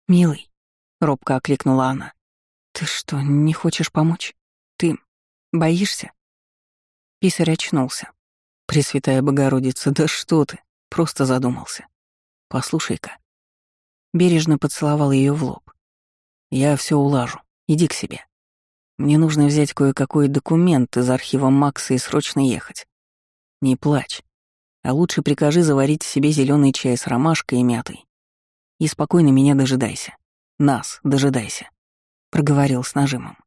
«Милый», — робко окликнула она, — «ты что, не хочешь помочь? Ты боишься?» Писарь очнулся. Пресвятая Богородица, да что ты? Просто задумался. Послушай-ка. Бережно поцеловал ее в лоб. Я все улажу. Иди к себе. Мне нужно взять кое-какой документ из архива Макса и срочно ехать. Не плачь. А лучше прикажи заварить себе зеленый чай с ромашкой и мятой. И спокойно меня дожидайся. Нас дожидайся. Проговорил с нажимом.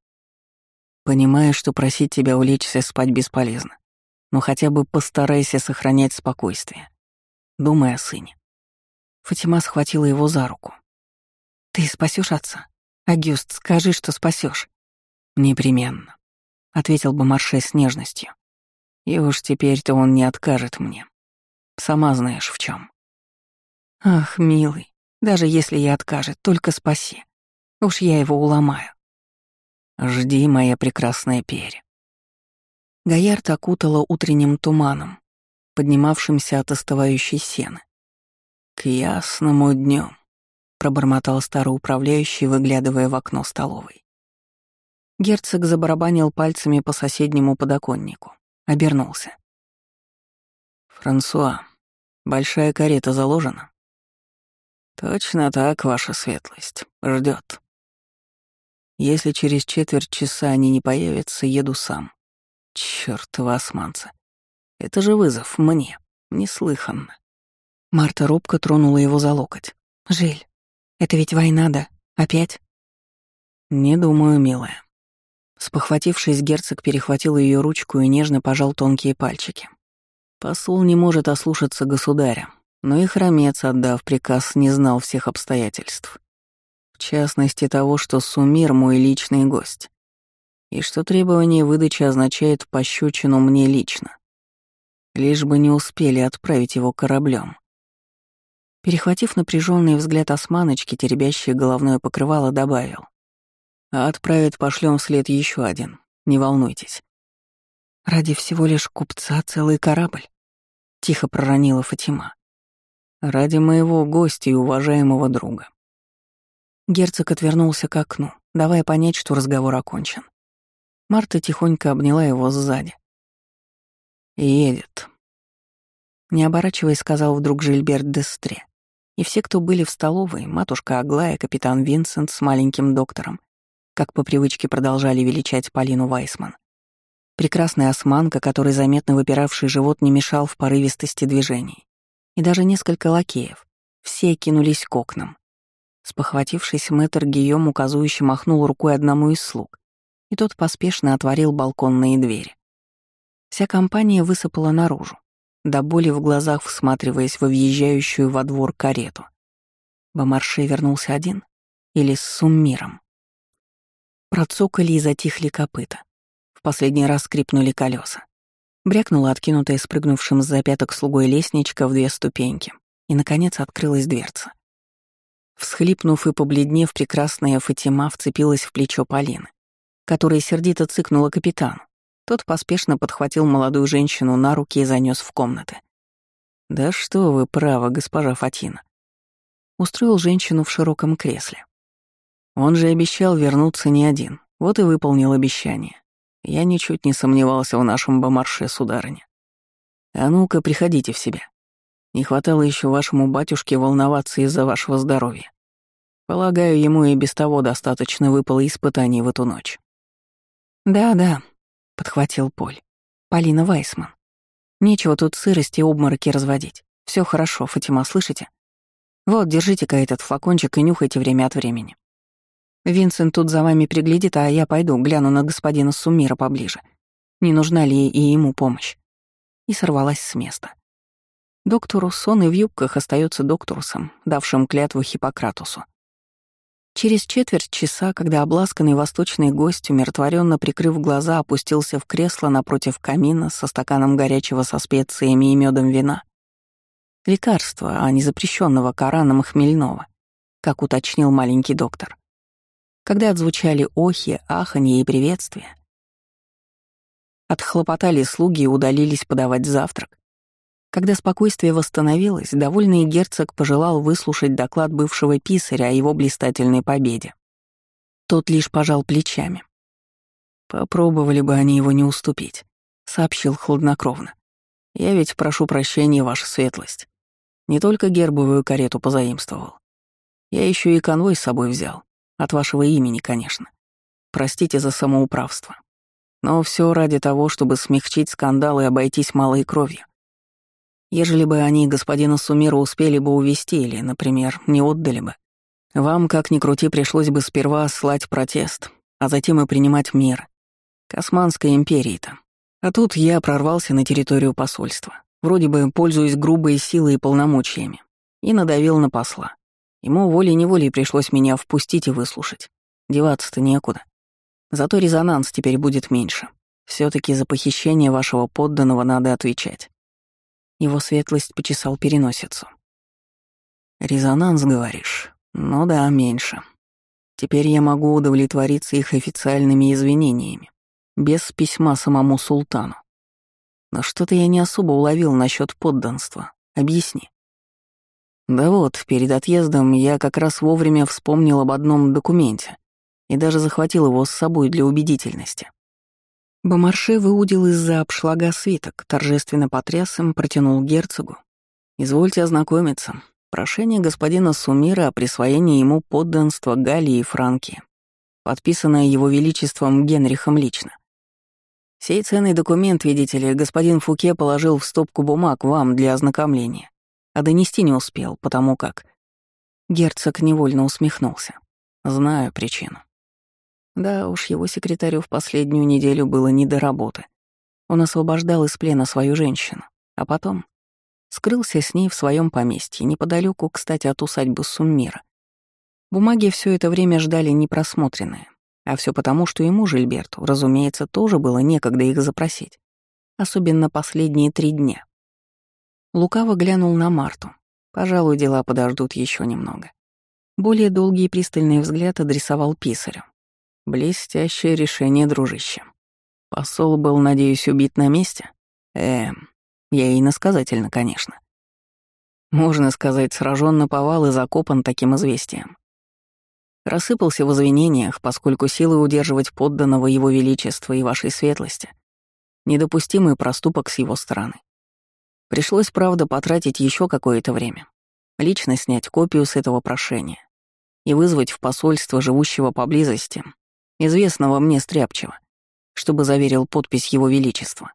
Понимая, что просить тебя улечься спать бесполезно но хотя бы постарайся сохранять спокойствие. Думай о сыне. Фатима схватила его за руку. «Ты спасешь отца? Агюст, скажи, что спасешь. «Непременно», — ответил бы Марше с нежностью. «И уж теперь-то он не откажет мне. Сама знаешь в чем. «Ах, милый, даже если я откажет, только спаси. Уж я его уломаю». «Жди, моя прекрасная перья. Гаярд окутала утренним туманом, поднимавшимся от остывающей сены. К ясному дню, пробормотал старый управляющий, выглядывая в окно столовой. Герцог забарабанил пальцами по соседнему подоконнику. Обернулся. «Франсуа, большая карета заложена?» «Точно так, ваша светлость. Ждет. Если через четверть часа они не появятся, еду сам. Чёртова османца. Это же вызов мне. Неслыханно». Марта робко тронула его за локоть. «Жиль, это ведь война, да? Опять?» «Не думаю, милая. Спохватившись, герцог перехватил ее ручку и нежно пожал тонкие пальчики. Посол не может ослушаться государя, но и хромец, отдав приказ, не знал всех обстоятельств. В частности того, что Сумир — мой личный гость, и что требование выдачи означает пощечину мне лично. Лишь бы не успели отправить его кораблем. Перехватив напряженный взгляд османочки, теребящее головное покрывало, добавил. А отправит пошлем вслед еще один. Не волнуйтесь. Ради всего лишь купца целый корабль. Тихо проронила Фатима. Ради моего гостя и уважаемого друга. Герцог отвернулся к окну, давая понять, что разговор окончен. Марта тихонько обняла его сзади. «Едет», — не оборачиваясь, сказал вдруг Жильберт Дестре. И все, кто были в столовой, матушка Аглая, капитан Винсент с маленьким доктором, как по привычке продолжали величать Полину Вайсман. Прекрасная османка, которой заметно выпиравший живот не мешал в порывистости движений. И даже несколько лакеев. Все кинулись к окнам. Спохватившись, мэтр Гийом указующе махнул рукой одному из слуг, и тот поспешно отворил балконные двери. Вся компания высыпала наружу, до боли в глазах всматриваясь во въезжающую во двор карету. Бомарше вернулся один или с суммиром. Процокали и затихли копыта. В последний раз скрипнули колеса. Брякнула откинутая спрыгнувшим с запяток слугой лестничка в две ступеньки, и, наконец, открылась дверца. Всхлипнув и побледнев, прекрасная Фатима вцепилась в плечо Полины, которая сердито цыкнула капитану. Тот поспешно подхватил молодую женщину на руки и занес в комнаты. «Да что вы, право, госпожа Фатина!» Устроил женщину в широком кресле. Он же обещал вернуться не один, вот и выполнил обещание. Я ничуть не сомневался в нашем бомарше, сударыня. А ну-ка, приходите в себя. Не хватало еще вашему батюшке волноваться из-за вашего здоровья. Полагаю, ему и без того достаточно выпало испытаний в эту ночь. «Да-да», — подхватил Поль. «Полина Вайсман. Нечего тут сырости и обмороки разводить. Все хорошо, Фатима, слышите? Вот, держите-ка этот флакончик и нюхайте время от времени. Винсент тут за вами приглядит, а я пойду, гляну на господина Сумира поближе. Не нужна ли и ему помощь?» И сорвалась с места. Докторус, он и в юбках остается докторусом, давшим клятву Хиппократусу. Через четверть часа, когда обласканный восточный гость, умиротворенно прикрыв глаза, опустился в кресло напротив камина со стаканом горячего со специями и медом вина, лекарства, а не запрещенного Кораном хмельного, как уточнил маленький доктор, когда отзвучали охи, аханье и приветствия. Отхлопотали слуги и удалились подавать завтрак. Когда спокойствие восстановилось, довольный герцог пожелал выслушать доклад бывшего писаря о его блистательной победе. Тот лишь пожал плечами. «Попробовали бы они его не уступить», — сообщил хладнокровно. «Я ведь прошу прощения, ваша светлость. Не только гербовую карету позаимствовал. Я еще и конвой с собой взял. От вашего имени, конечно. Простите за самоуправство. Но все ради того, чтобы смягчить скандал и обойтись малой кровью. Ежели бы они господина Сумира успели бы увести или, например, не отдали бы, вам, как ни крути, пришлось бы сперва слать протест, а затем и принимать мир. К Османской империи-то. А тут я прорвался на территорию посольства, вроде бы пользуясь грубой силой и полномочиями, и надавил на посла. Ему волей-неволей пришлось меня впустить и выслушать. Деваться-то некуда. Зато резонанс теперь будет меньше. все таки за похищение вашего подданного надо отвечать. Его светлость почесал переносицу. «Резонанс, говоришь? Ну да, меньше. Теперь я могу удовлетвориться их официальными извинениями, без письма самому султану. Но что-то я не особо уловил насчет подданства. Объясни». Да вот, перед отъездом я как раз вовремя вспомнил об одном документе и даже захватил его с собой для убедительности. Бомарше выудил из-за обшлага свиток, торжественно потряс им, протянул герцогу. «Извольте ознакомиться. Прошение господина Сумира о присвоении ему подданства Галлии и Франки, подписанное его величеством Генрихом лично. Сей ценный документ, видите ли, господин Фуке положил в стопку бумаг вам для ознакомления, а донести не успел, потому как... Герцог невольно усмехнулся. Знаю причину. Да уж, его секретарю в последнюю неделю было не до работы. Он освобождал из плена свою женщину, а потом скрылся с ней в своем поместье, неподалеку, кстати, от усадьбы Суммира. Бумаги все это время ждали непросмотренные, а все потому, что ему, Жильберту, разумеется, тоже было некогда их запросить, особенно последние три дня. Лукаво глянул на Марту. Пожалуй, дела подождут еще немного. Более долгий и пристальный взгляд адресовал писарю. Блестящее решение, дружище. Посол был, надеюсь, убит на месте? Эм, я и насказательно, конечно. Можно сказать, сражен на повал и закопан таким известием. Рассыпался в извинениях, поскольку силы удерживать подданного его величества и вашей светлости — недопустимый проступок с его стороны. Пришлось, правда, потратить еще какое-то время, лично снять копию с этого прошения и вызвать в посольство живущего поблизости известного мне Стряпчего, чтобы заверил подпись Его Величества.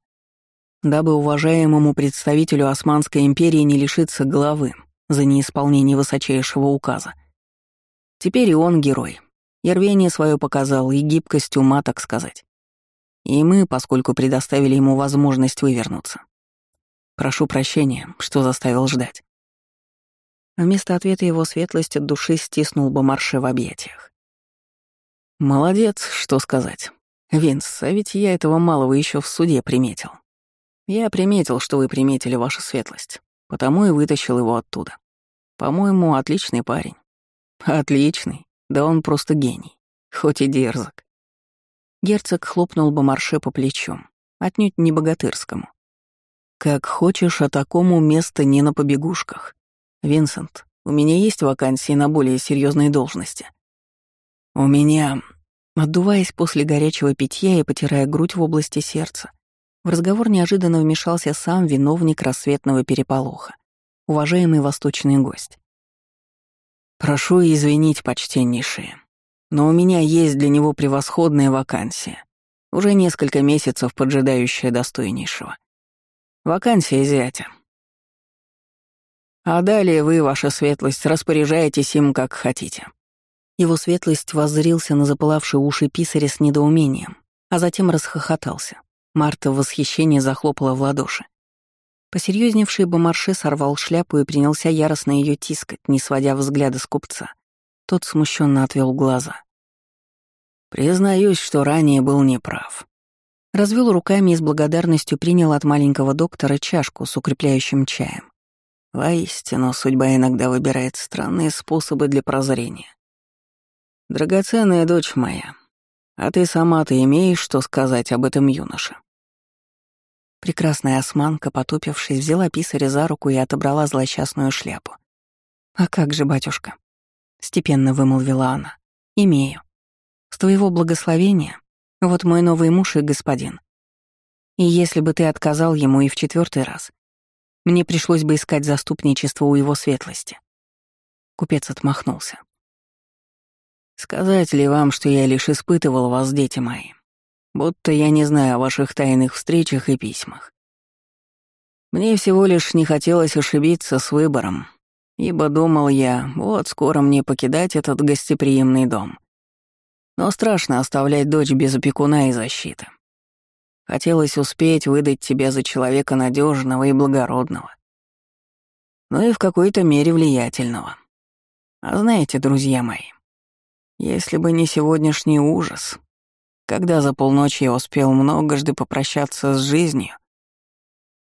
Дабы уважаемому представителю Османской империи не лишиться головы за неисполнение высочайшего указа. Теперь и он герой. И рвение свое показал, и гибкость ума, так сказать. И мы, поскольку предоставили ему возможность вывернуться. Прошу прощения, что заставил ждать. Вместо ответа его светлость от души стиснул бы марше в объятиях. «Молодец, что сказать. Винс, а ведь я этого малого еще в суде приметил. Я приметил, что вы приметили вашу светлость, потому и вытащил его оттуда. По-моему, отличный парень. Отличный, да он просто гений, хоть и дерзок». Герцог хлопнул бы марше по плечу, отнюдь не богатырскому. «Как хочешь, а такому место не на побегушках. Винсент, у меня есть вакансии на более серьезные должности». «У меня...» Отдуваясь после горячего питья и потирая грудь в области сердца, в разговор неожиданно вмешался сам виновник рассветного переполоха, уважаемый восточный гость. «Прошу извинить, почтеннейшие, но у меня есть для него превосходная вакансия, уже несколько месяцев поджидающая достойнейшего. Вакансия зятя. А далее вы, ваша светлость, распоряжаетесь им как хотите. Его светлость воззрился на запылавшие уши писаря с недоумением, а затем расхохотался. Марта в восхищении захлопала в ладоши. Посерьезневший Бомарше сорвал шляпу и принялся яростно ее тискать, не сводя взгляда с купца. Тот смущенно отвел глаза. «Признаюсь, что ранее был неправ». Развел руками и с благодарностью принял от маленького доктора чашку с укрепляющим чаем. Воистину, судьба иногда выбирает странные способы для прозрения. «Драгоценная дочь моя, а ты сама-то имеешь что сказать об этом юноше?» Прекрасная османка, потупившись, взяла писаря за руку и отобрала злосчастную шляпу. «А как же, батюшка?» — степенно вымолвила она. «Имею. С твоего благословения, вот мой новый муж и господин. И если бы ты отказал ему и в четвертый раз, мне пришлось бы искать заступничество у его светлости». Купец отмахнулся. Сказать ли вам, что я лишь испытывал вас, дети мои? Будто я не знаю о ваших тайных встречах и письмах. Мне всего лишь не хотелось ошибиться с выбором, ибо думал я, вот скоро мне покидать этот гостеприимный дом. Но страшно оставлять дочь без опекуна и защиты. Хотелось успеть выдать тебя за человека надежного и благородного. Ну и в какой-то мере влиятельного. А знаете, друзья мои, если бы не сегодняшний ужас, когда за полночи я успел многожды попрощаться с жизнью,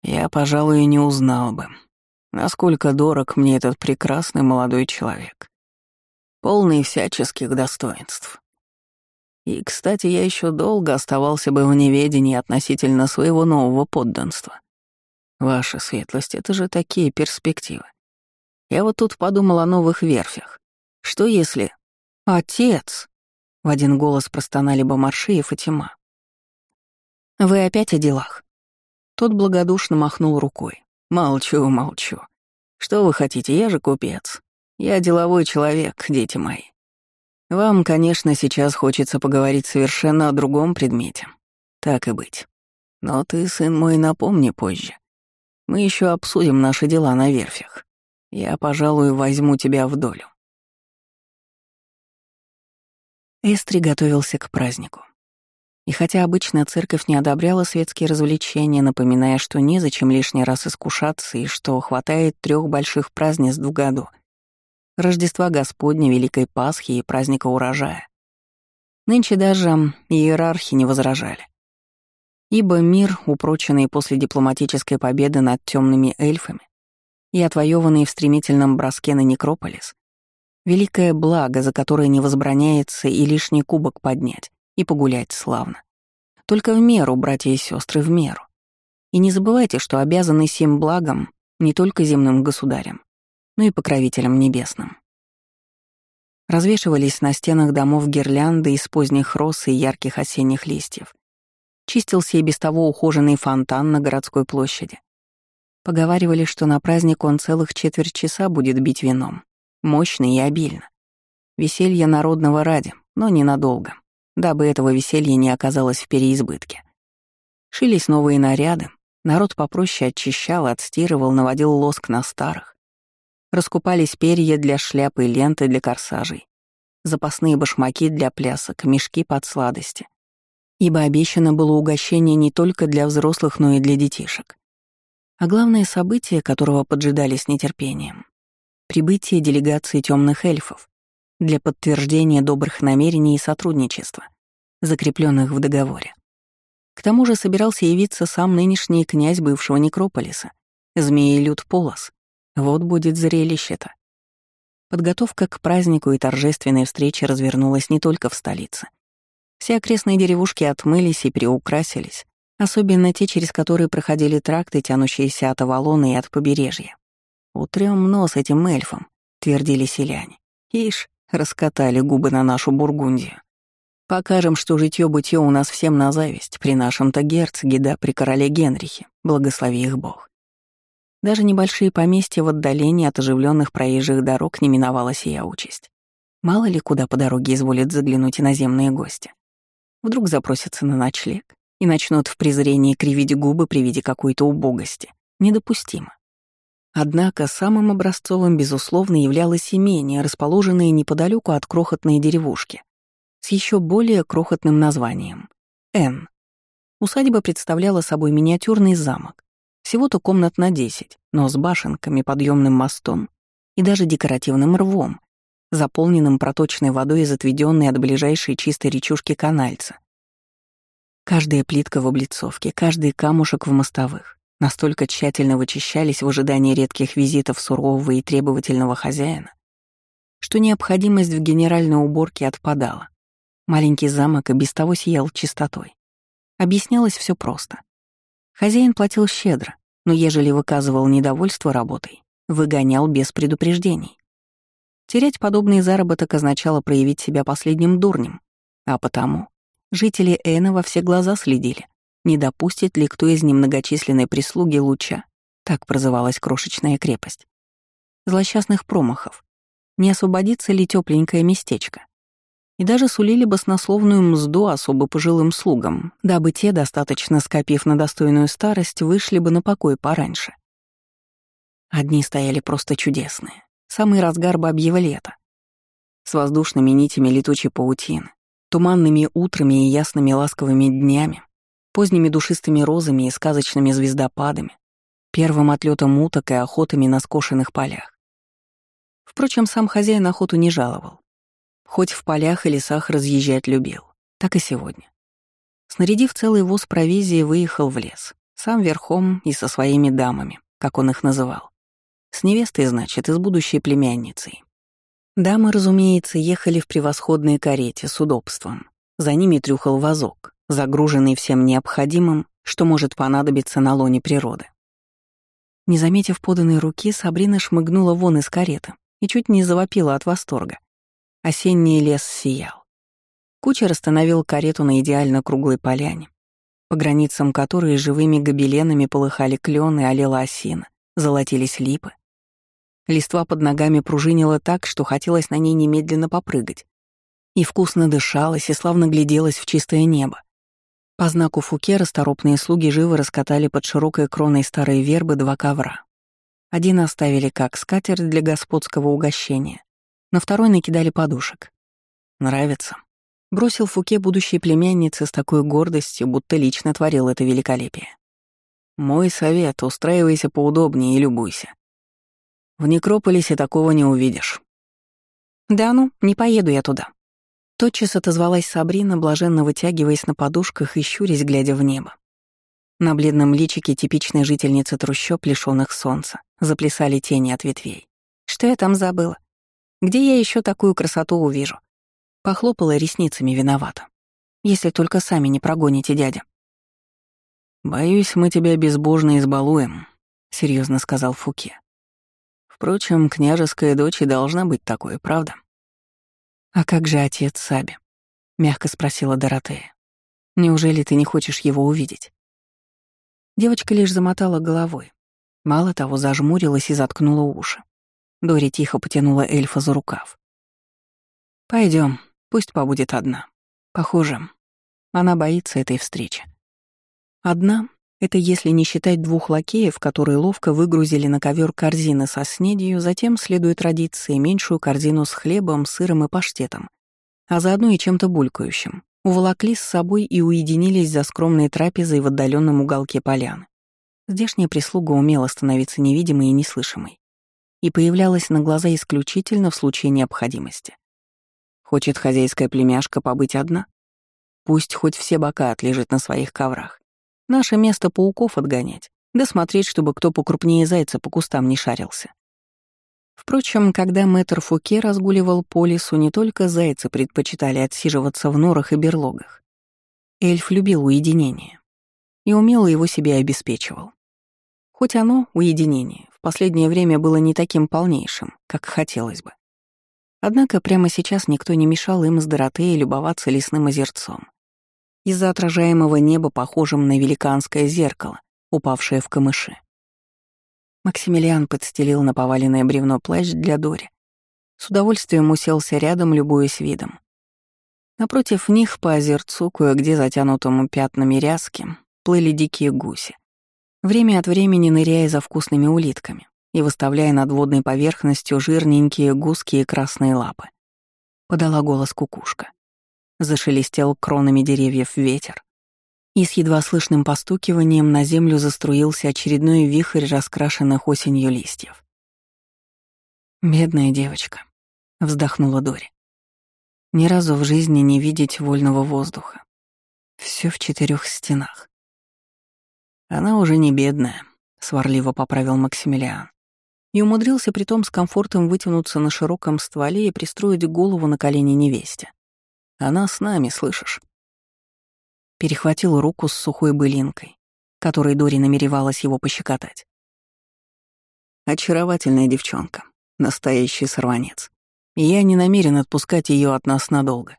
я, пожалуй, не узнал бы, насколько дорог мне этот прекрасный молодой человек, полный всяческих достоинств. И, кстати, я еще долго оставался бы в неведении относительно своего нового подданства. Ваша светлость — это же такие перспективы. Я вот тут подумал о новых верфях. Что если... Отец! В один голос простонали Бомарши и Фатима. «Вы опять о делах?» Тот благодушно махнул рукой. «Молчу, молчу. Что вы хотите, я же купец. Я деловой человек, дети мои. Вам, конечно, сейчас хочется поговорить совершенно о другом предмете. Так и быть. Но ты, сын мой, напомни позже. Мы еще обсудим наши дела на верфях. Я, пожалуй, возьму тебя в долю. Эстри готовился к празднику. И хотя обычно церковь не одобряла светские развлечения, напоминая, что незачем лишний раз искушаться и что хватает трех больших празднеств в году — Рождества Господня, Великой Пасхи и праздника урожая. Нынче даже иерархи не возражали. Ибо мир, упроченный после дипломатической победы над темными эльфами и отвоеванный в стремительном броске на Некрополис, великое благо, за которое не возбраняется и лишний кубок поднять, и погулять славно. Только в меру, братья и сестры, в меру. И не забывайте, что обязаны сим благом не только земным государям, но и покровителям небесным. Развешивались на стенах домов гирлянды из поздних роз и ярких осенних листьев. Чистился и без того ухоженный фонтан на городской площади. Поговаривали, что на праздник он целых четверть часа будет бить вином. Мощно и обильно. Веселье народного ради, но ненадолго дабы этого веселья не оказалось в переизбытке. Шились новые наряды, народ попроще очищал, отстирывал, наводил лоск на старых. Раскупались перья для шляп и ленты для корсажей, запасные башмаки для плясок, мешки под сладости. Ибо обещано было угощение не только для взрослых, но и для детишек. А главное событие, которого поджидали с нетерпением — прибытие делегации темных эльфов, для подтверждения добрых намерений и сотрудничества, закрепленных в договоре. К тому же собирался явиться сам нынешний князь бывшего Некрополиса, змеелюд Полос. Вот будет зрелище-то. Подготовка к празднику и торжественной встрече развернулась не только в столице. Все окрестные деревушки отмылись и приукрасились, особенно те, через которые проходили тракты, тянущиеся от Авалона и от побережья. «Утрём нос этим эльфам», — твердили селяне. «Ишь, Раскатали губы на нашу Бургундию. Покажем, что житьё-бытьё у нас всем на зависть, при нашем-то герцоге, да при короле Генрихе, благослови их бог. Даже небольшие поместья в отдалении от оживленных проезжих дорог не миновала сия участь. Мало ли куда по дороге изволят заглянуть иноземные гости. Вдруг запросятся на ночлег и начнут в презрении кривить губы при виде какой-то убогости. Недопустимо. Однако самым образцовым, безусловно, являлось имение, расположенное неподалеку от крохотной деревушки, с еще более крохотным названием — Н. Усадьба представляла собой миниатюрный замок, всего-то комнат на 10, но с башенками, подъемным мостом и даже декоративным рвом, заполненным проточной водой из отведенной от ближайшей чистой речушки канальца. Каждая плитка в облицовке, каждый камушек в мостовых, настолько тщательно вычищались в ожидании редких визитов сурового и требовательного хозяина, что необходимость в генеральной уборке отпадала. Маленький замок и без того сиял чистотой. Объяснялось все просто. Хозяин платил щедро, но ежели выказывал недовольство работой, выгонял без предупреждений. Терять подобный заработок означало проявить себя последним дурнем, а потому жители Эна во все глаза следили, не допустит ли кто из немногочисленной прислуги луча, так прозывалась крошечная крепость, злосчастных промахов, не освободится ли тепленькое местечко. И даже сулили баснословную мзду особо пожилым слугам, дабы те, достаточно скопив на достойную старость, вышли бы на покой пораньше. Одни стояли просто чудесные, самый разгар бабьего лета, с воздушными нитями летучей паутины, туманными утрами и ясными ласковыми днями, поздними душистыми розами и сказочными звездопадами, первым отлетом уток и охотами на скошенных полях. Впрочем, сам хозяин охоту не жаловал. Хоть в полях и лесах разъезжать любил, так и сегодня. Снарядив целый воз провизии, выехал в лес. Сам верхом и со своими дамами, как он их называл. С невестой, значит, и с будущей племянницей. Дамы, разумеется, ехали в превосходной карете с удобством. За ними трюхал вазок, загруженный всем необходимым, что может понадобиться на лоне природы. Не заметив поданной руки, Сабрина шмыгнула вон из кареты и чуть не завопила от восторга. Осенний лес сиял. Кучер остановил карету на идеально круглой поляне, по границам которой живыми гобеленами полыхали клены, олела осина, золотились липы. Листва под ногами пружинила так, что хотелось на ней немедленно попрыгать. И вкусно дышалось, и славно гляделось в чистое небо. По знаку Фуке расторопные слуги живо раскатали под широкой кроной старой вербы два ковра. Один оставили как скатерть для господского угощения, на второй накидали подушек. «Нравится», — бросил Фуке будущей племяннице с такой гордостью, будто лично творил это великолепие. «Мой совет — устраивайся поудобнее и любуйся. В Некрополисе такого не увидишь». «Да ну, не поеду я туда», Тотчас отозвалась Сабрина, блаженно вытягиваясь на подушках и щурясь, глядя в небо. На бледном личике типичной жительницы трущоб, лишённых солнца, заплясали тени от ветвей. Что я там забыла? Где я еще такую красоту увижу? Похлопала ресницами виновата. Если только сами не прогоните, дядя. «Боюсь, мы тебя безбожно избалуем», — серьезно сказал Фуке. «Впрочем, княжеская дочь и должна быть такой, правда?» «А как же отец Саби?» — мягко спросила Доротея. «Неужели ты не хочешь его увидеть?» Девочка лишь замотала головой. Мало того, зажмурилась и заткнула уши. Дори тихо потянула эльфа за рукав. Пойдем, пусть побудет одна. Похоже, она боится этой встречи. Одна — это если не считать двух лакеев, которые ловко выгрузили на ковер корзины со снедью, затем следует традиции меньшую корзину с хлебом, сыром и паштетом, а заодно и чем-то булькающим. Уволокли с собой и уединились за скромной трапезой в отдаленном уголке поляны. Здешняя прислуга умела становиться невидимой и неслышимой и появлялась на глаза исключительно в случае необходимости. Хочет хозяйская племяшка побыть одна? Пусть хоть все бока отлежит на своих коврах. Наше место пауков отгонять, да смотреть, чтобы кто покрупнее зайца по кустам не шарился. Впрочем, когда мэтр Фуке разгуливал по лесу, не только зайцы предпочитали отсиживаться в норах и берлогах. Эльф любил уединение и умело его себе обеспечивал. Хоть оно, уединение, в последнее время было не таким полнейшим, как хотелось бы. Однако прямо сейчас никто не мешал им с Доротеей любоваться лесным озерцом. Из-за отражаемого неба, похожим на великанское зеркало, упавшее в камыши. Максимилиан подстелил на поваленное бревно плащ для Дори. С удовольствием уселся рядом, любуясь видом. Напротив них по озерцу, кое-где затянутому пятнами ряски, плыли дикие гуси время от времени ныряя за вкусными улитками и выставляя над водной поверхностью жирненькие гуские красные лапы. Подала голос кукушка. Зашелестел кронами деревьев ветер, и с едва слышным постукиванием на землю заструился очередной вихрь раскрашенных осенью листьев. «Бедная девочка», — вздохнула Дори. «Ни разу в жизни не видеть вольного воздуха. Все в четырех стенах. «Она уже не бедная», — сварливо поправил Максимилиан. И умудрился притом с комфортом вытянуться на широком стволе и пристроить голову на колени невесте. «Она с нами, слышишь?» Перехватил руку с сухой былинкой, которой Дори намеревалась его пощекотать. Очаровательная девчонка, настоящий сорванец. Я не намерен отпускать ее от нас надолго.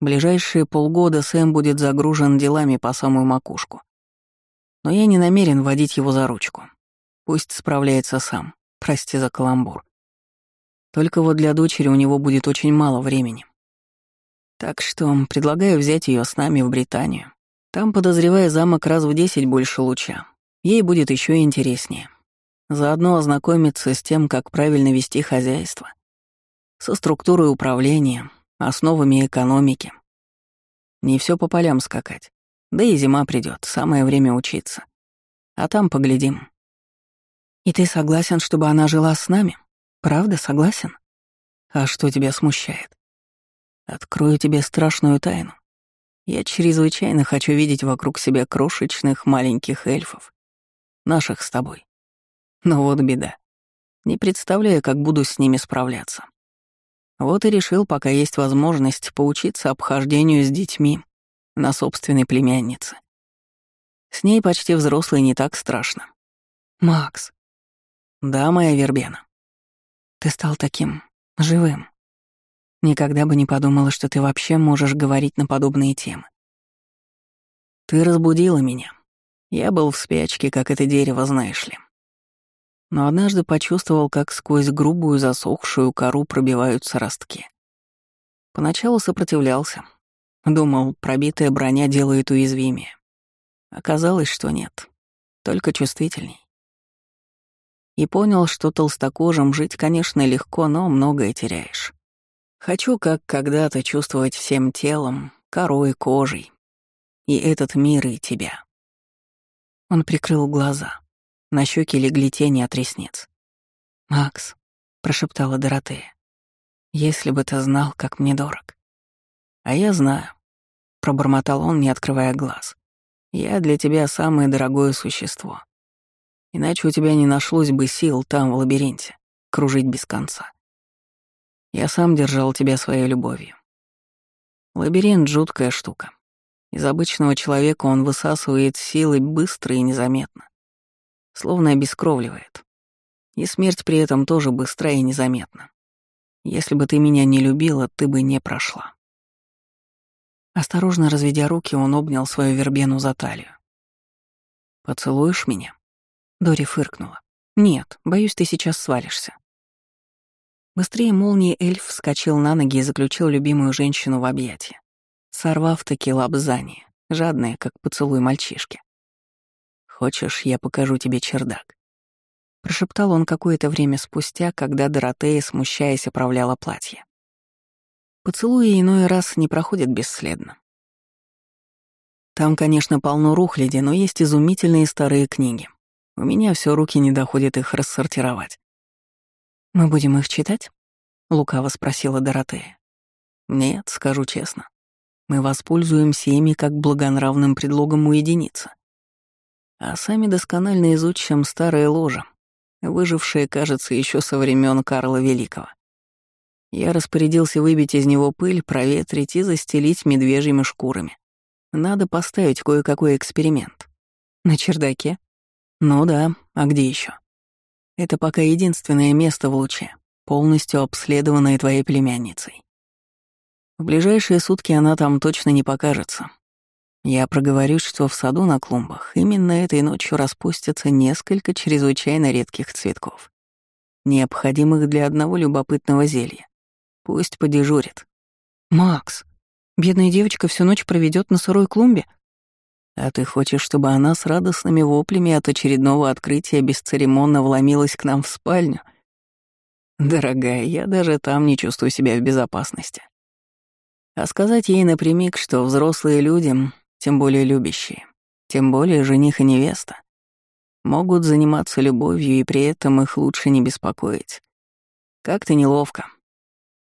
ближайшие полгода Сэм будет загружен делами по самую макушку. Но я не намерен водить его за ручку. Пусть справляется сам. Прости за каламбур. Только вот для дочери у него будет очень мало времени. Так что предлагаю взять ее с нами в Британию. Там, подозревая замок раз в десять больше луча. Ей будет еще интереснее. Заодно ознакомиться с тем, как правильно вести хозяйство. Со структурой управления, основами экономики. Не все по полям скакать. Да и зима придет, самое время учиться. А там поглядим. И ты согласен, чтобы она жила с нами? Правда, согласен? А что тебя смущает? Открою тебе страшную тайну. Я чрезвычайно хочу видеть вокруг себя крошечных маленьких эльфов. Наших с тобой. Но вот беда. Не представляю, как буду с ними справляться. Вот и решил, пока есть возможность, поучиться обхождению с детьми на собственной племяннице. С ней почти взрослый не так страшно. «Макс, Да, моя вербена. Ты стал таким живым. Никогда бы не подумала, что ты вообще можешь говорить на подобные темы. Ты разбудила меня. Я был в спячке, как это дерево, знаешь ли. Но однажды почувствовал, как сквозь грубую засохшую кору пробиваются ростки. Поначалу сопротивлялся. Думал, пробитая броня делает уязвимее. Оказалось, что нет. Только чувствительней. И понял, что толстокожим жить, конечно, легко, но многое теряешь. Хочу, как когда-то, чувствовать всем телом, корой, кожей. И этот мир, и тебя. Он прикрыл глаза. На щеки легли тени от ресниц. «Макс», — прошептала Доротея, — «если бы ты знал, как мне дорог». «А я знаю», — пробормотал он, не открывая глаз. «Я для тебя самое дорогое существо. Иначе у тебя не нашлось бы сил там, в лабиринте, кружить без конца. Я сам держал тебя своей любовью. Лабиринт — жуткая штука. Из обычного человека он высасывает силы быстро и незаметно словно обескровливает. И смерть при этом тоже быстрая и незаметна. Если бы ты меня не любила, ты бы не прошла. Осторожно разведя руки, он обнял свою вербену за талию. «Поцелуешь меня?» Дори фыркнула. «Нет, боюсь, ты сейчас свалишься». Быстрее молнии эльф вскочил на ноги и заключил любимую женщину в объятия, сорвав таки лапзание, жадное, как поцелуй мальчишки. «Хочешь, я покажу тебе чердак?» Прошептал он какое-то время спустя, когда Доротея, смущаясь, оправляла платье. Поцелуи иной раз не проходят бесследно. Там, конечно, полно рухляди, но есть изумительные старые книги. У меня все руки не доходят их рассортировать. «Мы будем их читать?» — лукаво спросила Доротея. «Нет, скажу честно. Мы воспользуемся ими как благонравным предлогом уединиться. А сами досконально изучим старое ложе, выжившее, кажется, еще со времен Карла Великого. Я распорядился выбить из него пыль, проветрить и застелить медвежьими шкурами. Надо поставить кое-какой эксперимент. На чердаке? Ну да, а где еще? Это пока единственное место в луче, полностью обследованное твоей племянницей. В ближайшие сутки она там точно не покажется, я проговорюсь, что в саду на клумбах именно этой ночью распустятся несколько чрезвычайно редких цветков, необходимых для одного любопытного зелья. Пусть подежурит. «Макс, бедная девочка всю ночь проведет на сырой клумбе?» «А ты хочешь, чтобы она с радостными воплями от очередного открытия бесцеремонно вломилась к нам в спальню?» «Дорогая, я даже там не чувствую себя в безопасности. А сказать ей напрямик, что взрослые люди тем более любящие, тем более жених и невеста, могут заниматься любовью, и при этом их лучше не беспокоить. Как-то неловко.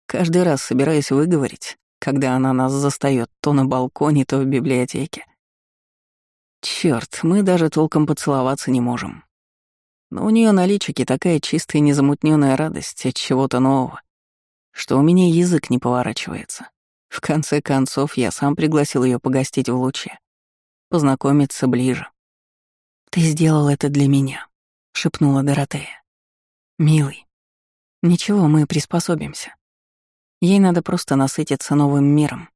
Каждый раз собираюсь выговорить, когда она нас застаёт то на балконе, то в библиотеке. Чёрт, мы даже толком поцеловаться не можем. Но у неё на личике такая чистая незамутнённая радость от чего-то нового, что у меня язык не поворачивается. В конце концов, я сам пригласил ее погостить в луче, познакомиться ближе. «Ты сделал это для меня», — шепнула Доротея. «Милый, ничего, мы приспособимся. Ей надо просто насытиться новым миром».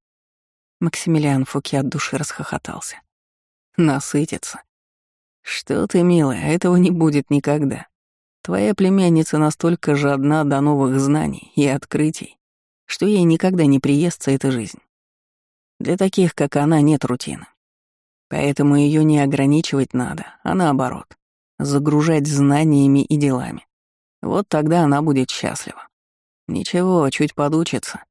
Максимилиан Фуки от души расхохотался. «Насытиться? Что ты, милая, этого не будет никогда. Твоя племянница настолько жадна до новых знаний и открытий, что ей никогда не приестся эта жизнь. Для таких, как она, нет рутины. Поэтому ее не ограничивать надо, а наоборот, загружать знаниями и делами. Вот тогда она будет счастлива. Ничего, чуть подучится,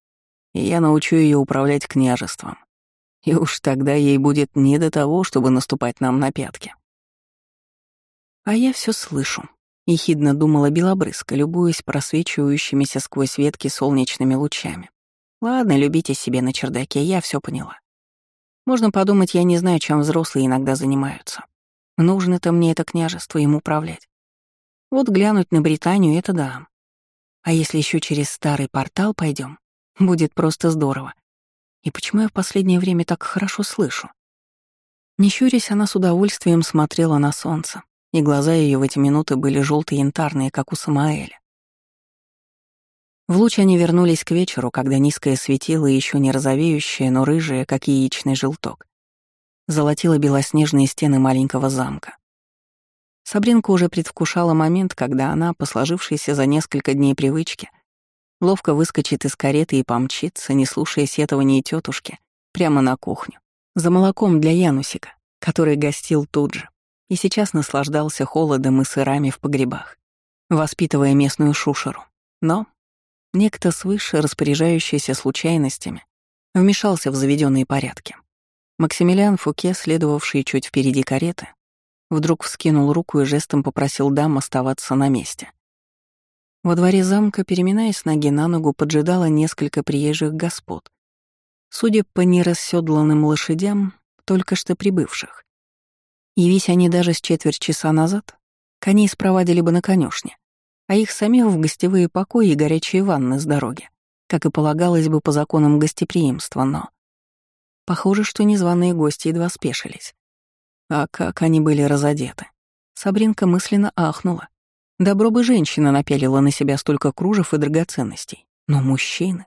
и я научу ее управлять княжеством. И уж тогда ей будет не до того, чтобы наступать нам на пятки. А я все слышу, — ехидно думала Белобрызка, любуясь просвечивающимися сквозь ветки солнечными лучами. «Ладно, любите себе на чердаке, я все поняла. Можно подумать, я не знаю, чем взрослые иногда занимаются. Нужно-то мне это княжество им управлять. Вот глянуть на Британию — это да. А если еще через старый портал пойдем, будет просто здорово. И почему я в последнее время так хорошо слышу?» Не щурясь, она с удовольствием смотрела на солнце, и глаза ее в эти минуты были желто янтарные как у Самаэля. В луч они вернулись к вечеру, когда низкое светило, еще не розовеющее, но рыжее, как яичный желток, золотило белоснежные стены маленького замка. Сабринка уже предвкушала момент, когда она, по сложившейся за несколько дней привычке, ловко выскочит из кареты и помчится, не слушая сетования тетушки, прямо на кухню, за молоком для Янусика, который гостил тут же и сейчас наслаждался холодом и сырами в погребах, воспитывая местную шушеру. Но некто свыше, распоряжающийся случайностями, вмешался в заведенные порядки. Максимилиан Фуке, следовавший чуть впереди кареты, вдруг вскинул руку и жестом попросил дам оставаться на месте. Во дворе замка, переминаясь ноги на ногу, поджидало несколько приезжих господ. Судя по нерасседланным лошадям, только что прибывших. Явись они даже с четверть часа назад, коней спровадили бы на конюшне, а их самих в гостевые покои и горячие ванны с дороги, как и полагалось бы по законам гостеприимства, но... Похоже, что незваные гости едва спешились. А как они были разодеты. Сабринка мысленно ахнула. Добро бы женщина напялила на себя столько кружев и драгоценностей. Но мужчины...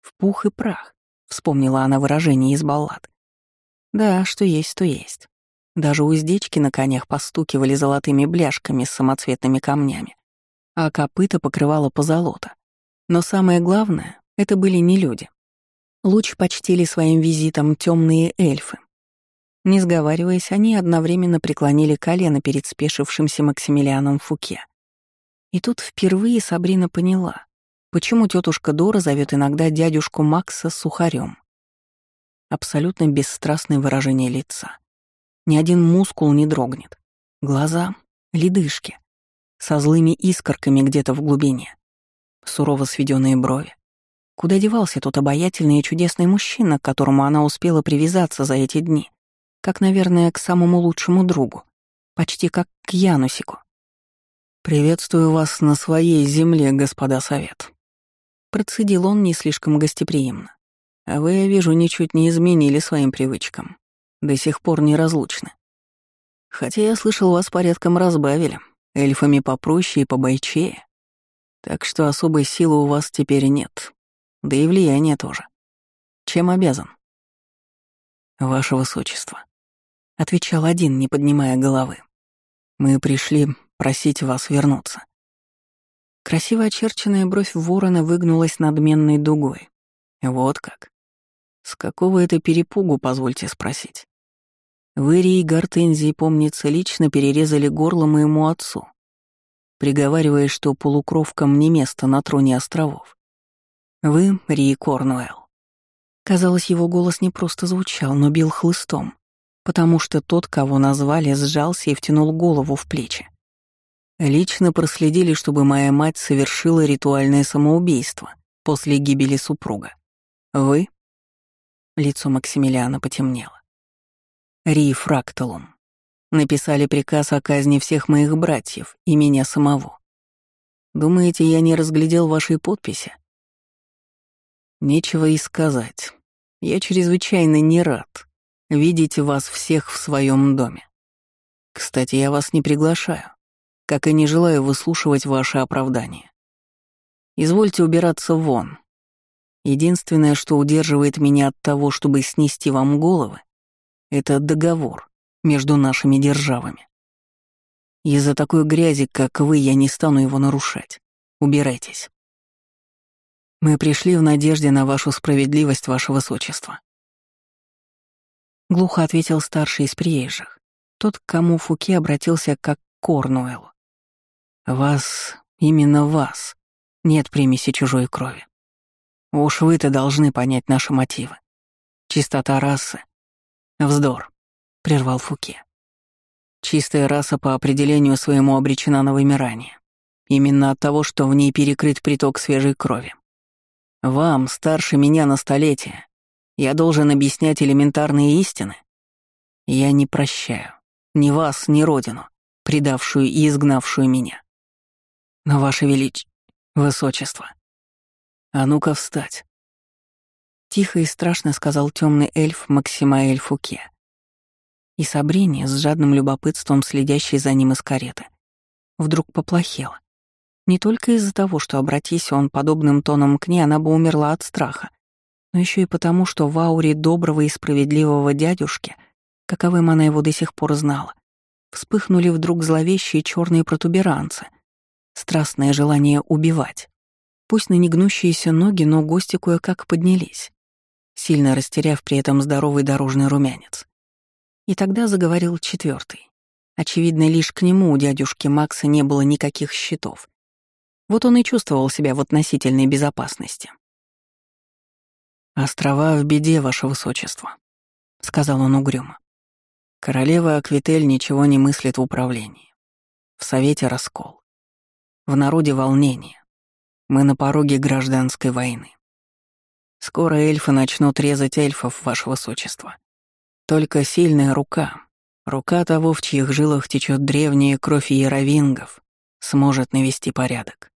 В пух и прах, вспомнила она выражение из баллад. Да, что есть, то есть. Даже уздечки на конях постукивали золотыми бляшками с самоцветными камнями, а копыта покрывало позолота. Но самое главное — это были не люди. Луч почтили своим визитом темные эльфы. Не сговариваясь, они одновременно преклонили колено перед спешившимся Максимилианом Фуке. И тут впервые Сабрина поняла, почему тетушка Дора зовет иногда дядюшку Макса сухарем. Абсолютно бесстрастное выражение лица. Ни один мускул не дрогнет. Глаза — ледышки, со злыми искорками где-то в глубине. Сурово сведенные брови. Куда девался тот обаятельный и чудесный мужчина, к которому она успела привязаться за эти дни? Как, наверное, к самому лучшему другу. Почти как к Янусику. «Приветствую вас на своей земле, господа совет», — процедил он не слишком гостеприимно. А вы, я вижу, ничуть не изменили своим привычкам. До сих пор неразлучны. Хотя я слышал, вас порядком разбавили. Эльфами попроще и побойчее. Так что особой силы у вас теперь нет. Да и влияния тоже. Чем обязан? Ваше Высочество. Отвечал один, не поднимая головы. Мы пришли просить вас вернуться. Красиво очерченная бровь ворона выгнулась надменной дугой. Вот как. С какого это перепугу, позвольте спросить? Вы, и Гортензии, помнится, лично перерезали горло моему отцу, приговаривая, что полукровкам не место на троне островов. Вы, Ри Корнуэлл. Казалось, его голос не просто звучал, но бил хлыстом, потому что тот, кого назвали, сжался и втянул голову в плечи. Лично проследили, чтобы моя мать совершила ритуальное самоубийство после гибели супруга. Вы Лицо Максимилиана потемнело. Ри Фракталум. Написали приказ о казни всех моих братьев и меня самого. Думаете, я не разглядел вашей подписи? Нечего и сказать. Я чрезвычайно не рад видеть вас всех в своем доме. Кстати, я вас не приглашаю, как и не желаю выслушивать ваши оправдания. Извольте убираться вон, Единственное, что удерживает меня от того, чтобы снести вам головы, это договор между нашими державами. Из-за такой грязи, как вы, я не стану его нарушать. Убирайтесь. Мы пришли в надежде на вашу справедливость, ваше высочество. Глухо ответил старший из приезжих, тот, к кому Фуке обратился как к Корнуэлу. Вас, именно вас, нет примеси чужой крови. Уж вы-то должны понять наши мотивы. Чистота расы. Вздор, — прервал Фуке. Чистая раса по определению своему обречена на вымирание. Именно от того, что в ней перекрыт приток свежей крови. Вам, старше меня на столетие, я должен объяснять элементарные истины. Я не прощаю ни вас, ни родину, предавшую и изгнавшую меня. Но, Ваше Велич... Высочество, «А ну-ка встать!» Тихо и страшно сказал темный эльф Максимаэль Фуке. И Сабрине, с жадным любопытством следящей за ним из кареты, вдруг поплохело. Не только из-за того, что, обратись он подобным тоном к ней, она бы умерла от страха, но еще и потому, что в ауре доброго и справедливого дядюшки, каковым она его до сих пор знала, вспыхнули вдруг зловещие черные протуберанцы, страстное желание убивать. Пусть на негнущиеся ноги, но гости кое-как поднялись, сильно растеряв при этом здоровый дорожный румянец. И тогда заговорил четвертый. Очевидно, лишь к нему у дядюшки Макса не было никаких счетов. Вот он и чувствовал себя в относительной безопасности. «Острова в беде, ваше высочество», — сказал он угрюмо. Королева Аквитель ничего не мыслит в управлении. В Совете раскол. В народе волнение. Мы на пороге гражданской войны. Скоро эльфы начнут резать эльфов, ваше высочество. Только сильная рука, рука того, в чьих жилах течет древняя кровь яровингов, сможет навести порядок.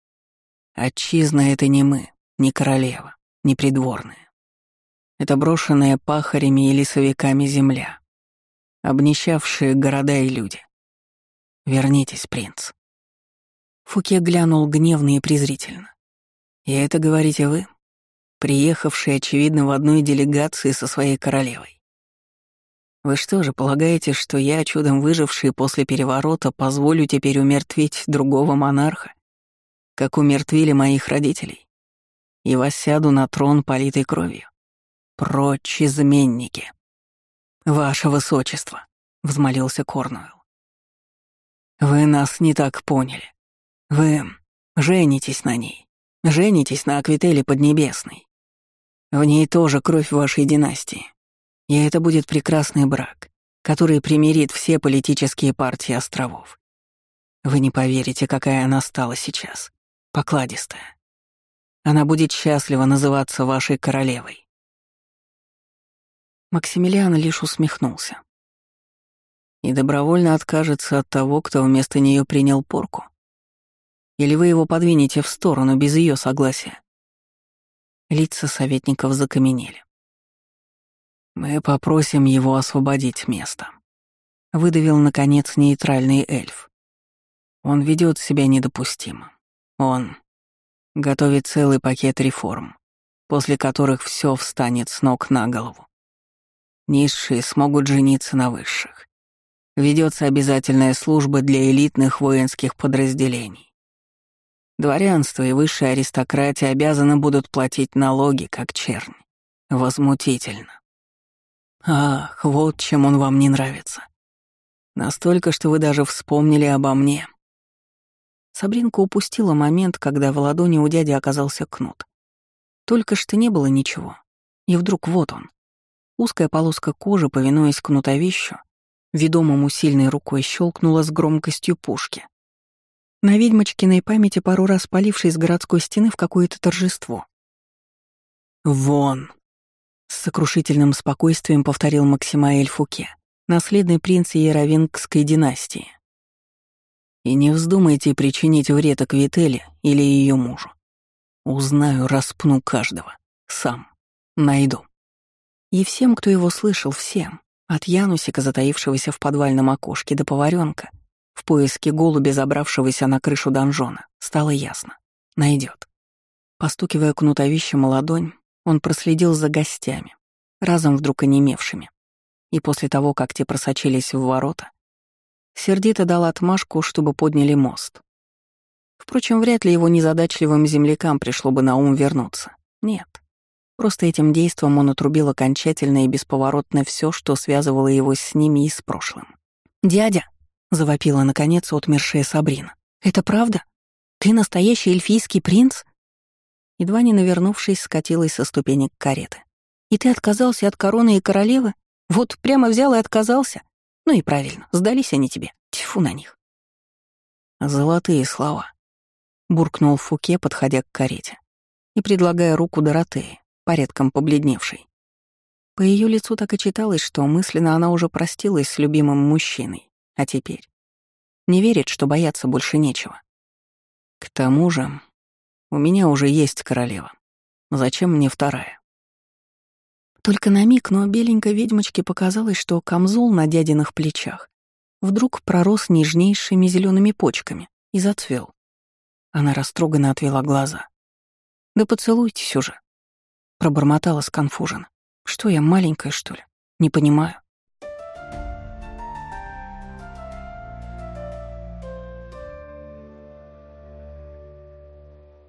Отчизна — это не мы, не королева, не придворная. Это брошенная пахарями и лесовиками земля, обнищавшие города и люди. Вернитесь, принц. Фуке глянул гневно и презрительно. «И это говорите вы, приехавший, очевидно, в одной делегации со своей королевой. Вы что же, полагаете, что я, чудом выживший после переворота, позволю теперь умертвить другого монарха, как умертвили моих родителей, и воссяду на трон, политой кровью? Прочь, изменники!» «Ваше высочество», — взмолился Корнуэлл. «Вы нас не так поняли. Вы женитесь на ней, женитесь на Аквителе Поднебесной. В ней тоже кровь вашей династии. И это будет прекрасный брак, который примирит все политические партии островов. Вы не поверите, какая она стала сейчас. Покладистая. Она будет счастлива называться вашей королевой. Максимилиан лишь усмехнулся. И добровольно откажется от того, кто вместо нее принял порку? Или вы его подвинете в сторону без ее согласия? Лица советников закаменели. Мы попросим его освободить место. Выдавил, наконец, нейтральный эльф. Он ведет себя недопустимо. Он готовит целый пакет реформ, после которых все встанет с ног на голову. Низшие смогут жениться на высших. Ведется обязательная служба для элитных воинских подразделений. Дворянство и высшая аристократия обязаны будут платить налоги, как чернь. Возмутительно. Ах, вот чем он вам не нравится. Настолько, что вы даже вспомнили обо мне. Сабринка упустила момент, когда в ладони у дяди оказался кнут. Только что не было ничего. И вдруг вот он. Узкая полоска кожи, повинуясь кнутовищу, ведомому сильной рукой щелкнула с громкостью пушки. На ведьмочкиной памяти пару раз полившей с городской стены в какое-то торжество. «Вон!» — с сокрушительным спокойствием повторил Максимаэль Фуке, наследный принц Яровингской династии. «И не вздумайте причинить вред Аквителе или ее мужу. Узнаю, распну каждого. Сам. Найду». И всем, кто его слышал, всем, от Янусика, затаившегося в подвальном окошке, до поваренка, в поиске голуби, забравшегося на крышу донжона, стало ясно. Найдет. Постукивая кнутовищем ладонь, он проследил за гостями, разом вдруг онемевшими. И после того, как те просочились в ворота, сердито дал отмашку, чтобы подняли мост. Впрочем, вряд ли его незадачливым землякам пришло бы на ум вернуться. Нет. Просто этим действом он отрубил окончательно и бесповоротно все, что связывало его с ними и с прошлым. «Дядя!» — завопила, наконец, отмершая Сабрина. «Это правда? Ты настоящий эльфийский принц?» Едва не навернувшись, скатилась со ступенек кареты. «И ты отказался от короны и королевы? Вот прямо взял и отказался? Ну и правильно, сдались они тебе. Тьфу на них». «Золотые слова», — буркнул Фуке, подходя к карете и предлагая руку Доротеи, порядком побледневшей. По ее лицу так и читалось, что мысленно она уже простилась с любимым мужчиной, а теперь не верит, что бояться больше нечего. К тому же, у меня уже есть королева. Зачем мне вторая? Только на миг, но беленькой ведьмочке показалось, что камзол на дядиных плечах вдруг пророс нежнейшими зелеными почками и зацвел. Она растроганно отвела глаза. «Да поцелуйтесь уже», — пробормотала сконфуженно. «Что я, маленькая, что ли? Не понимаю».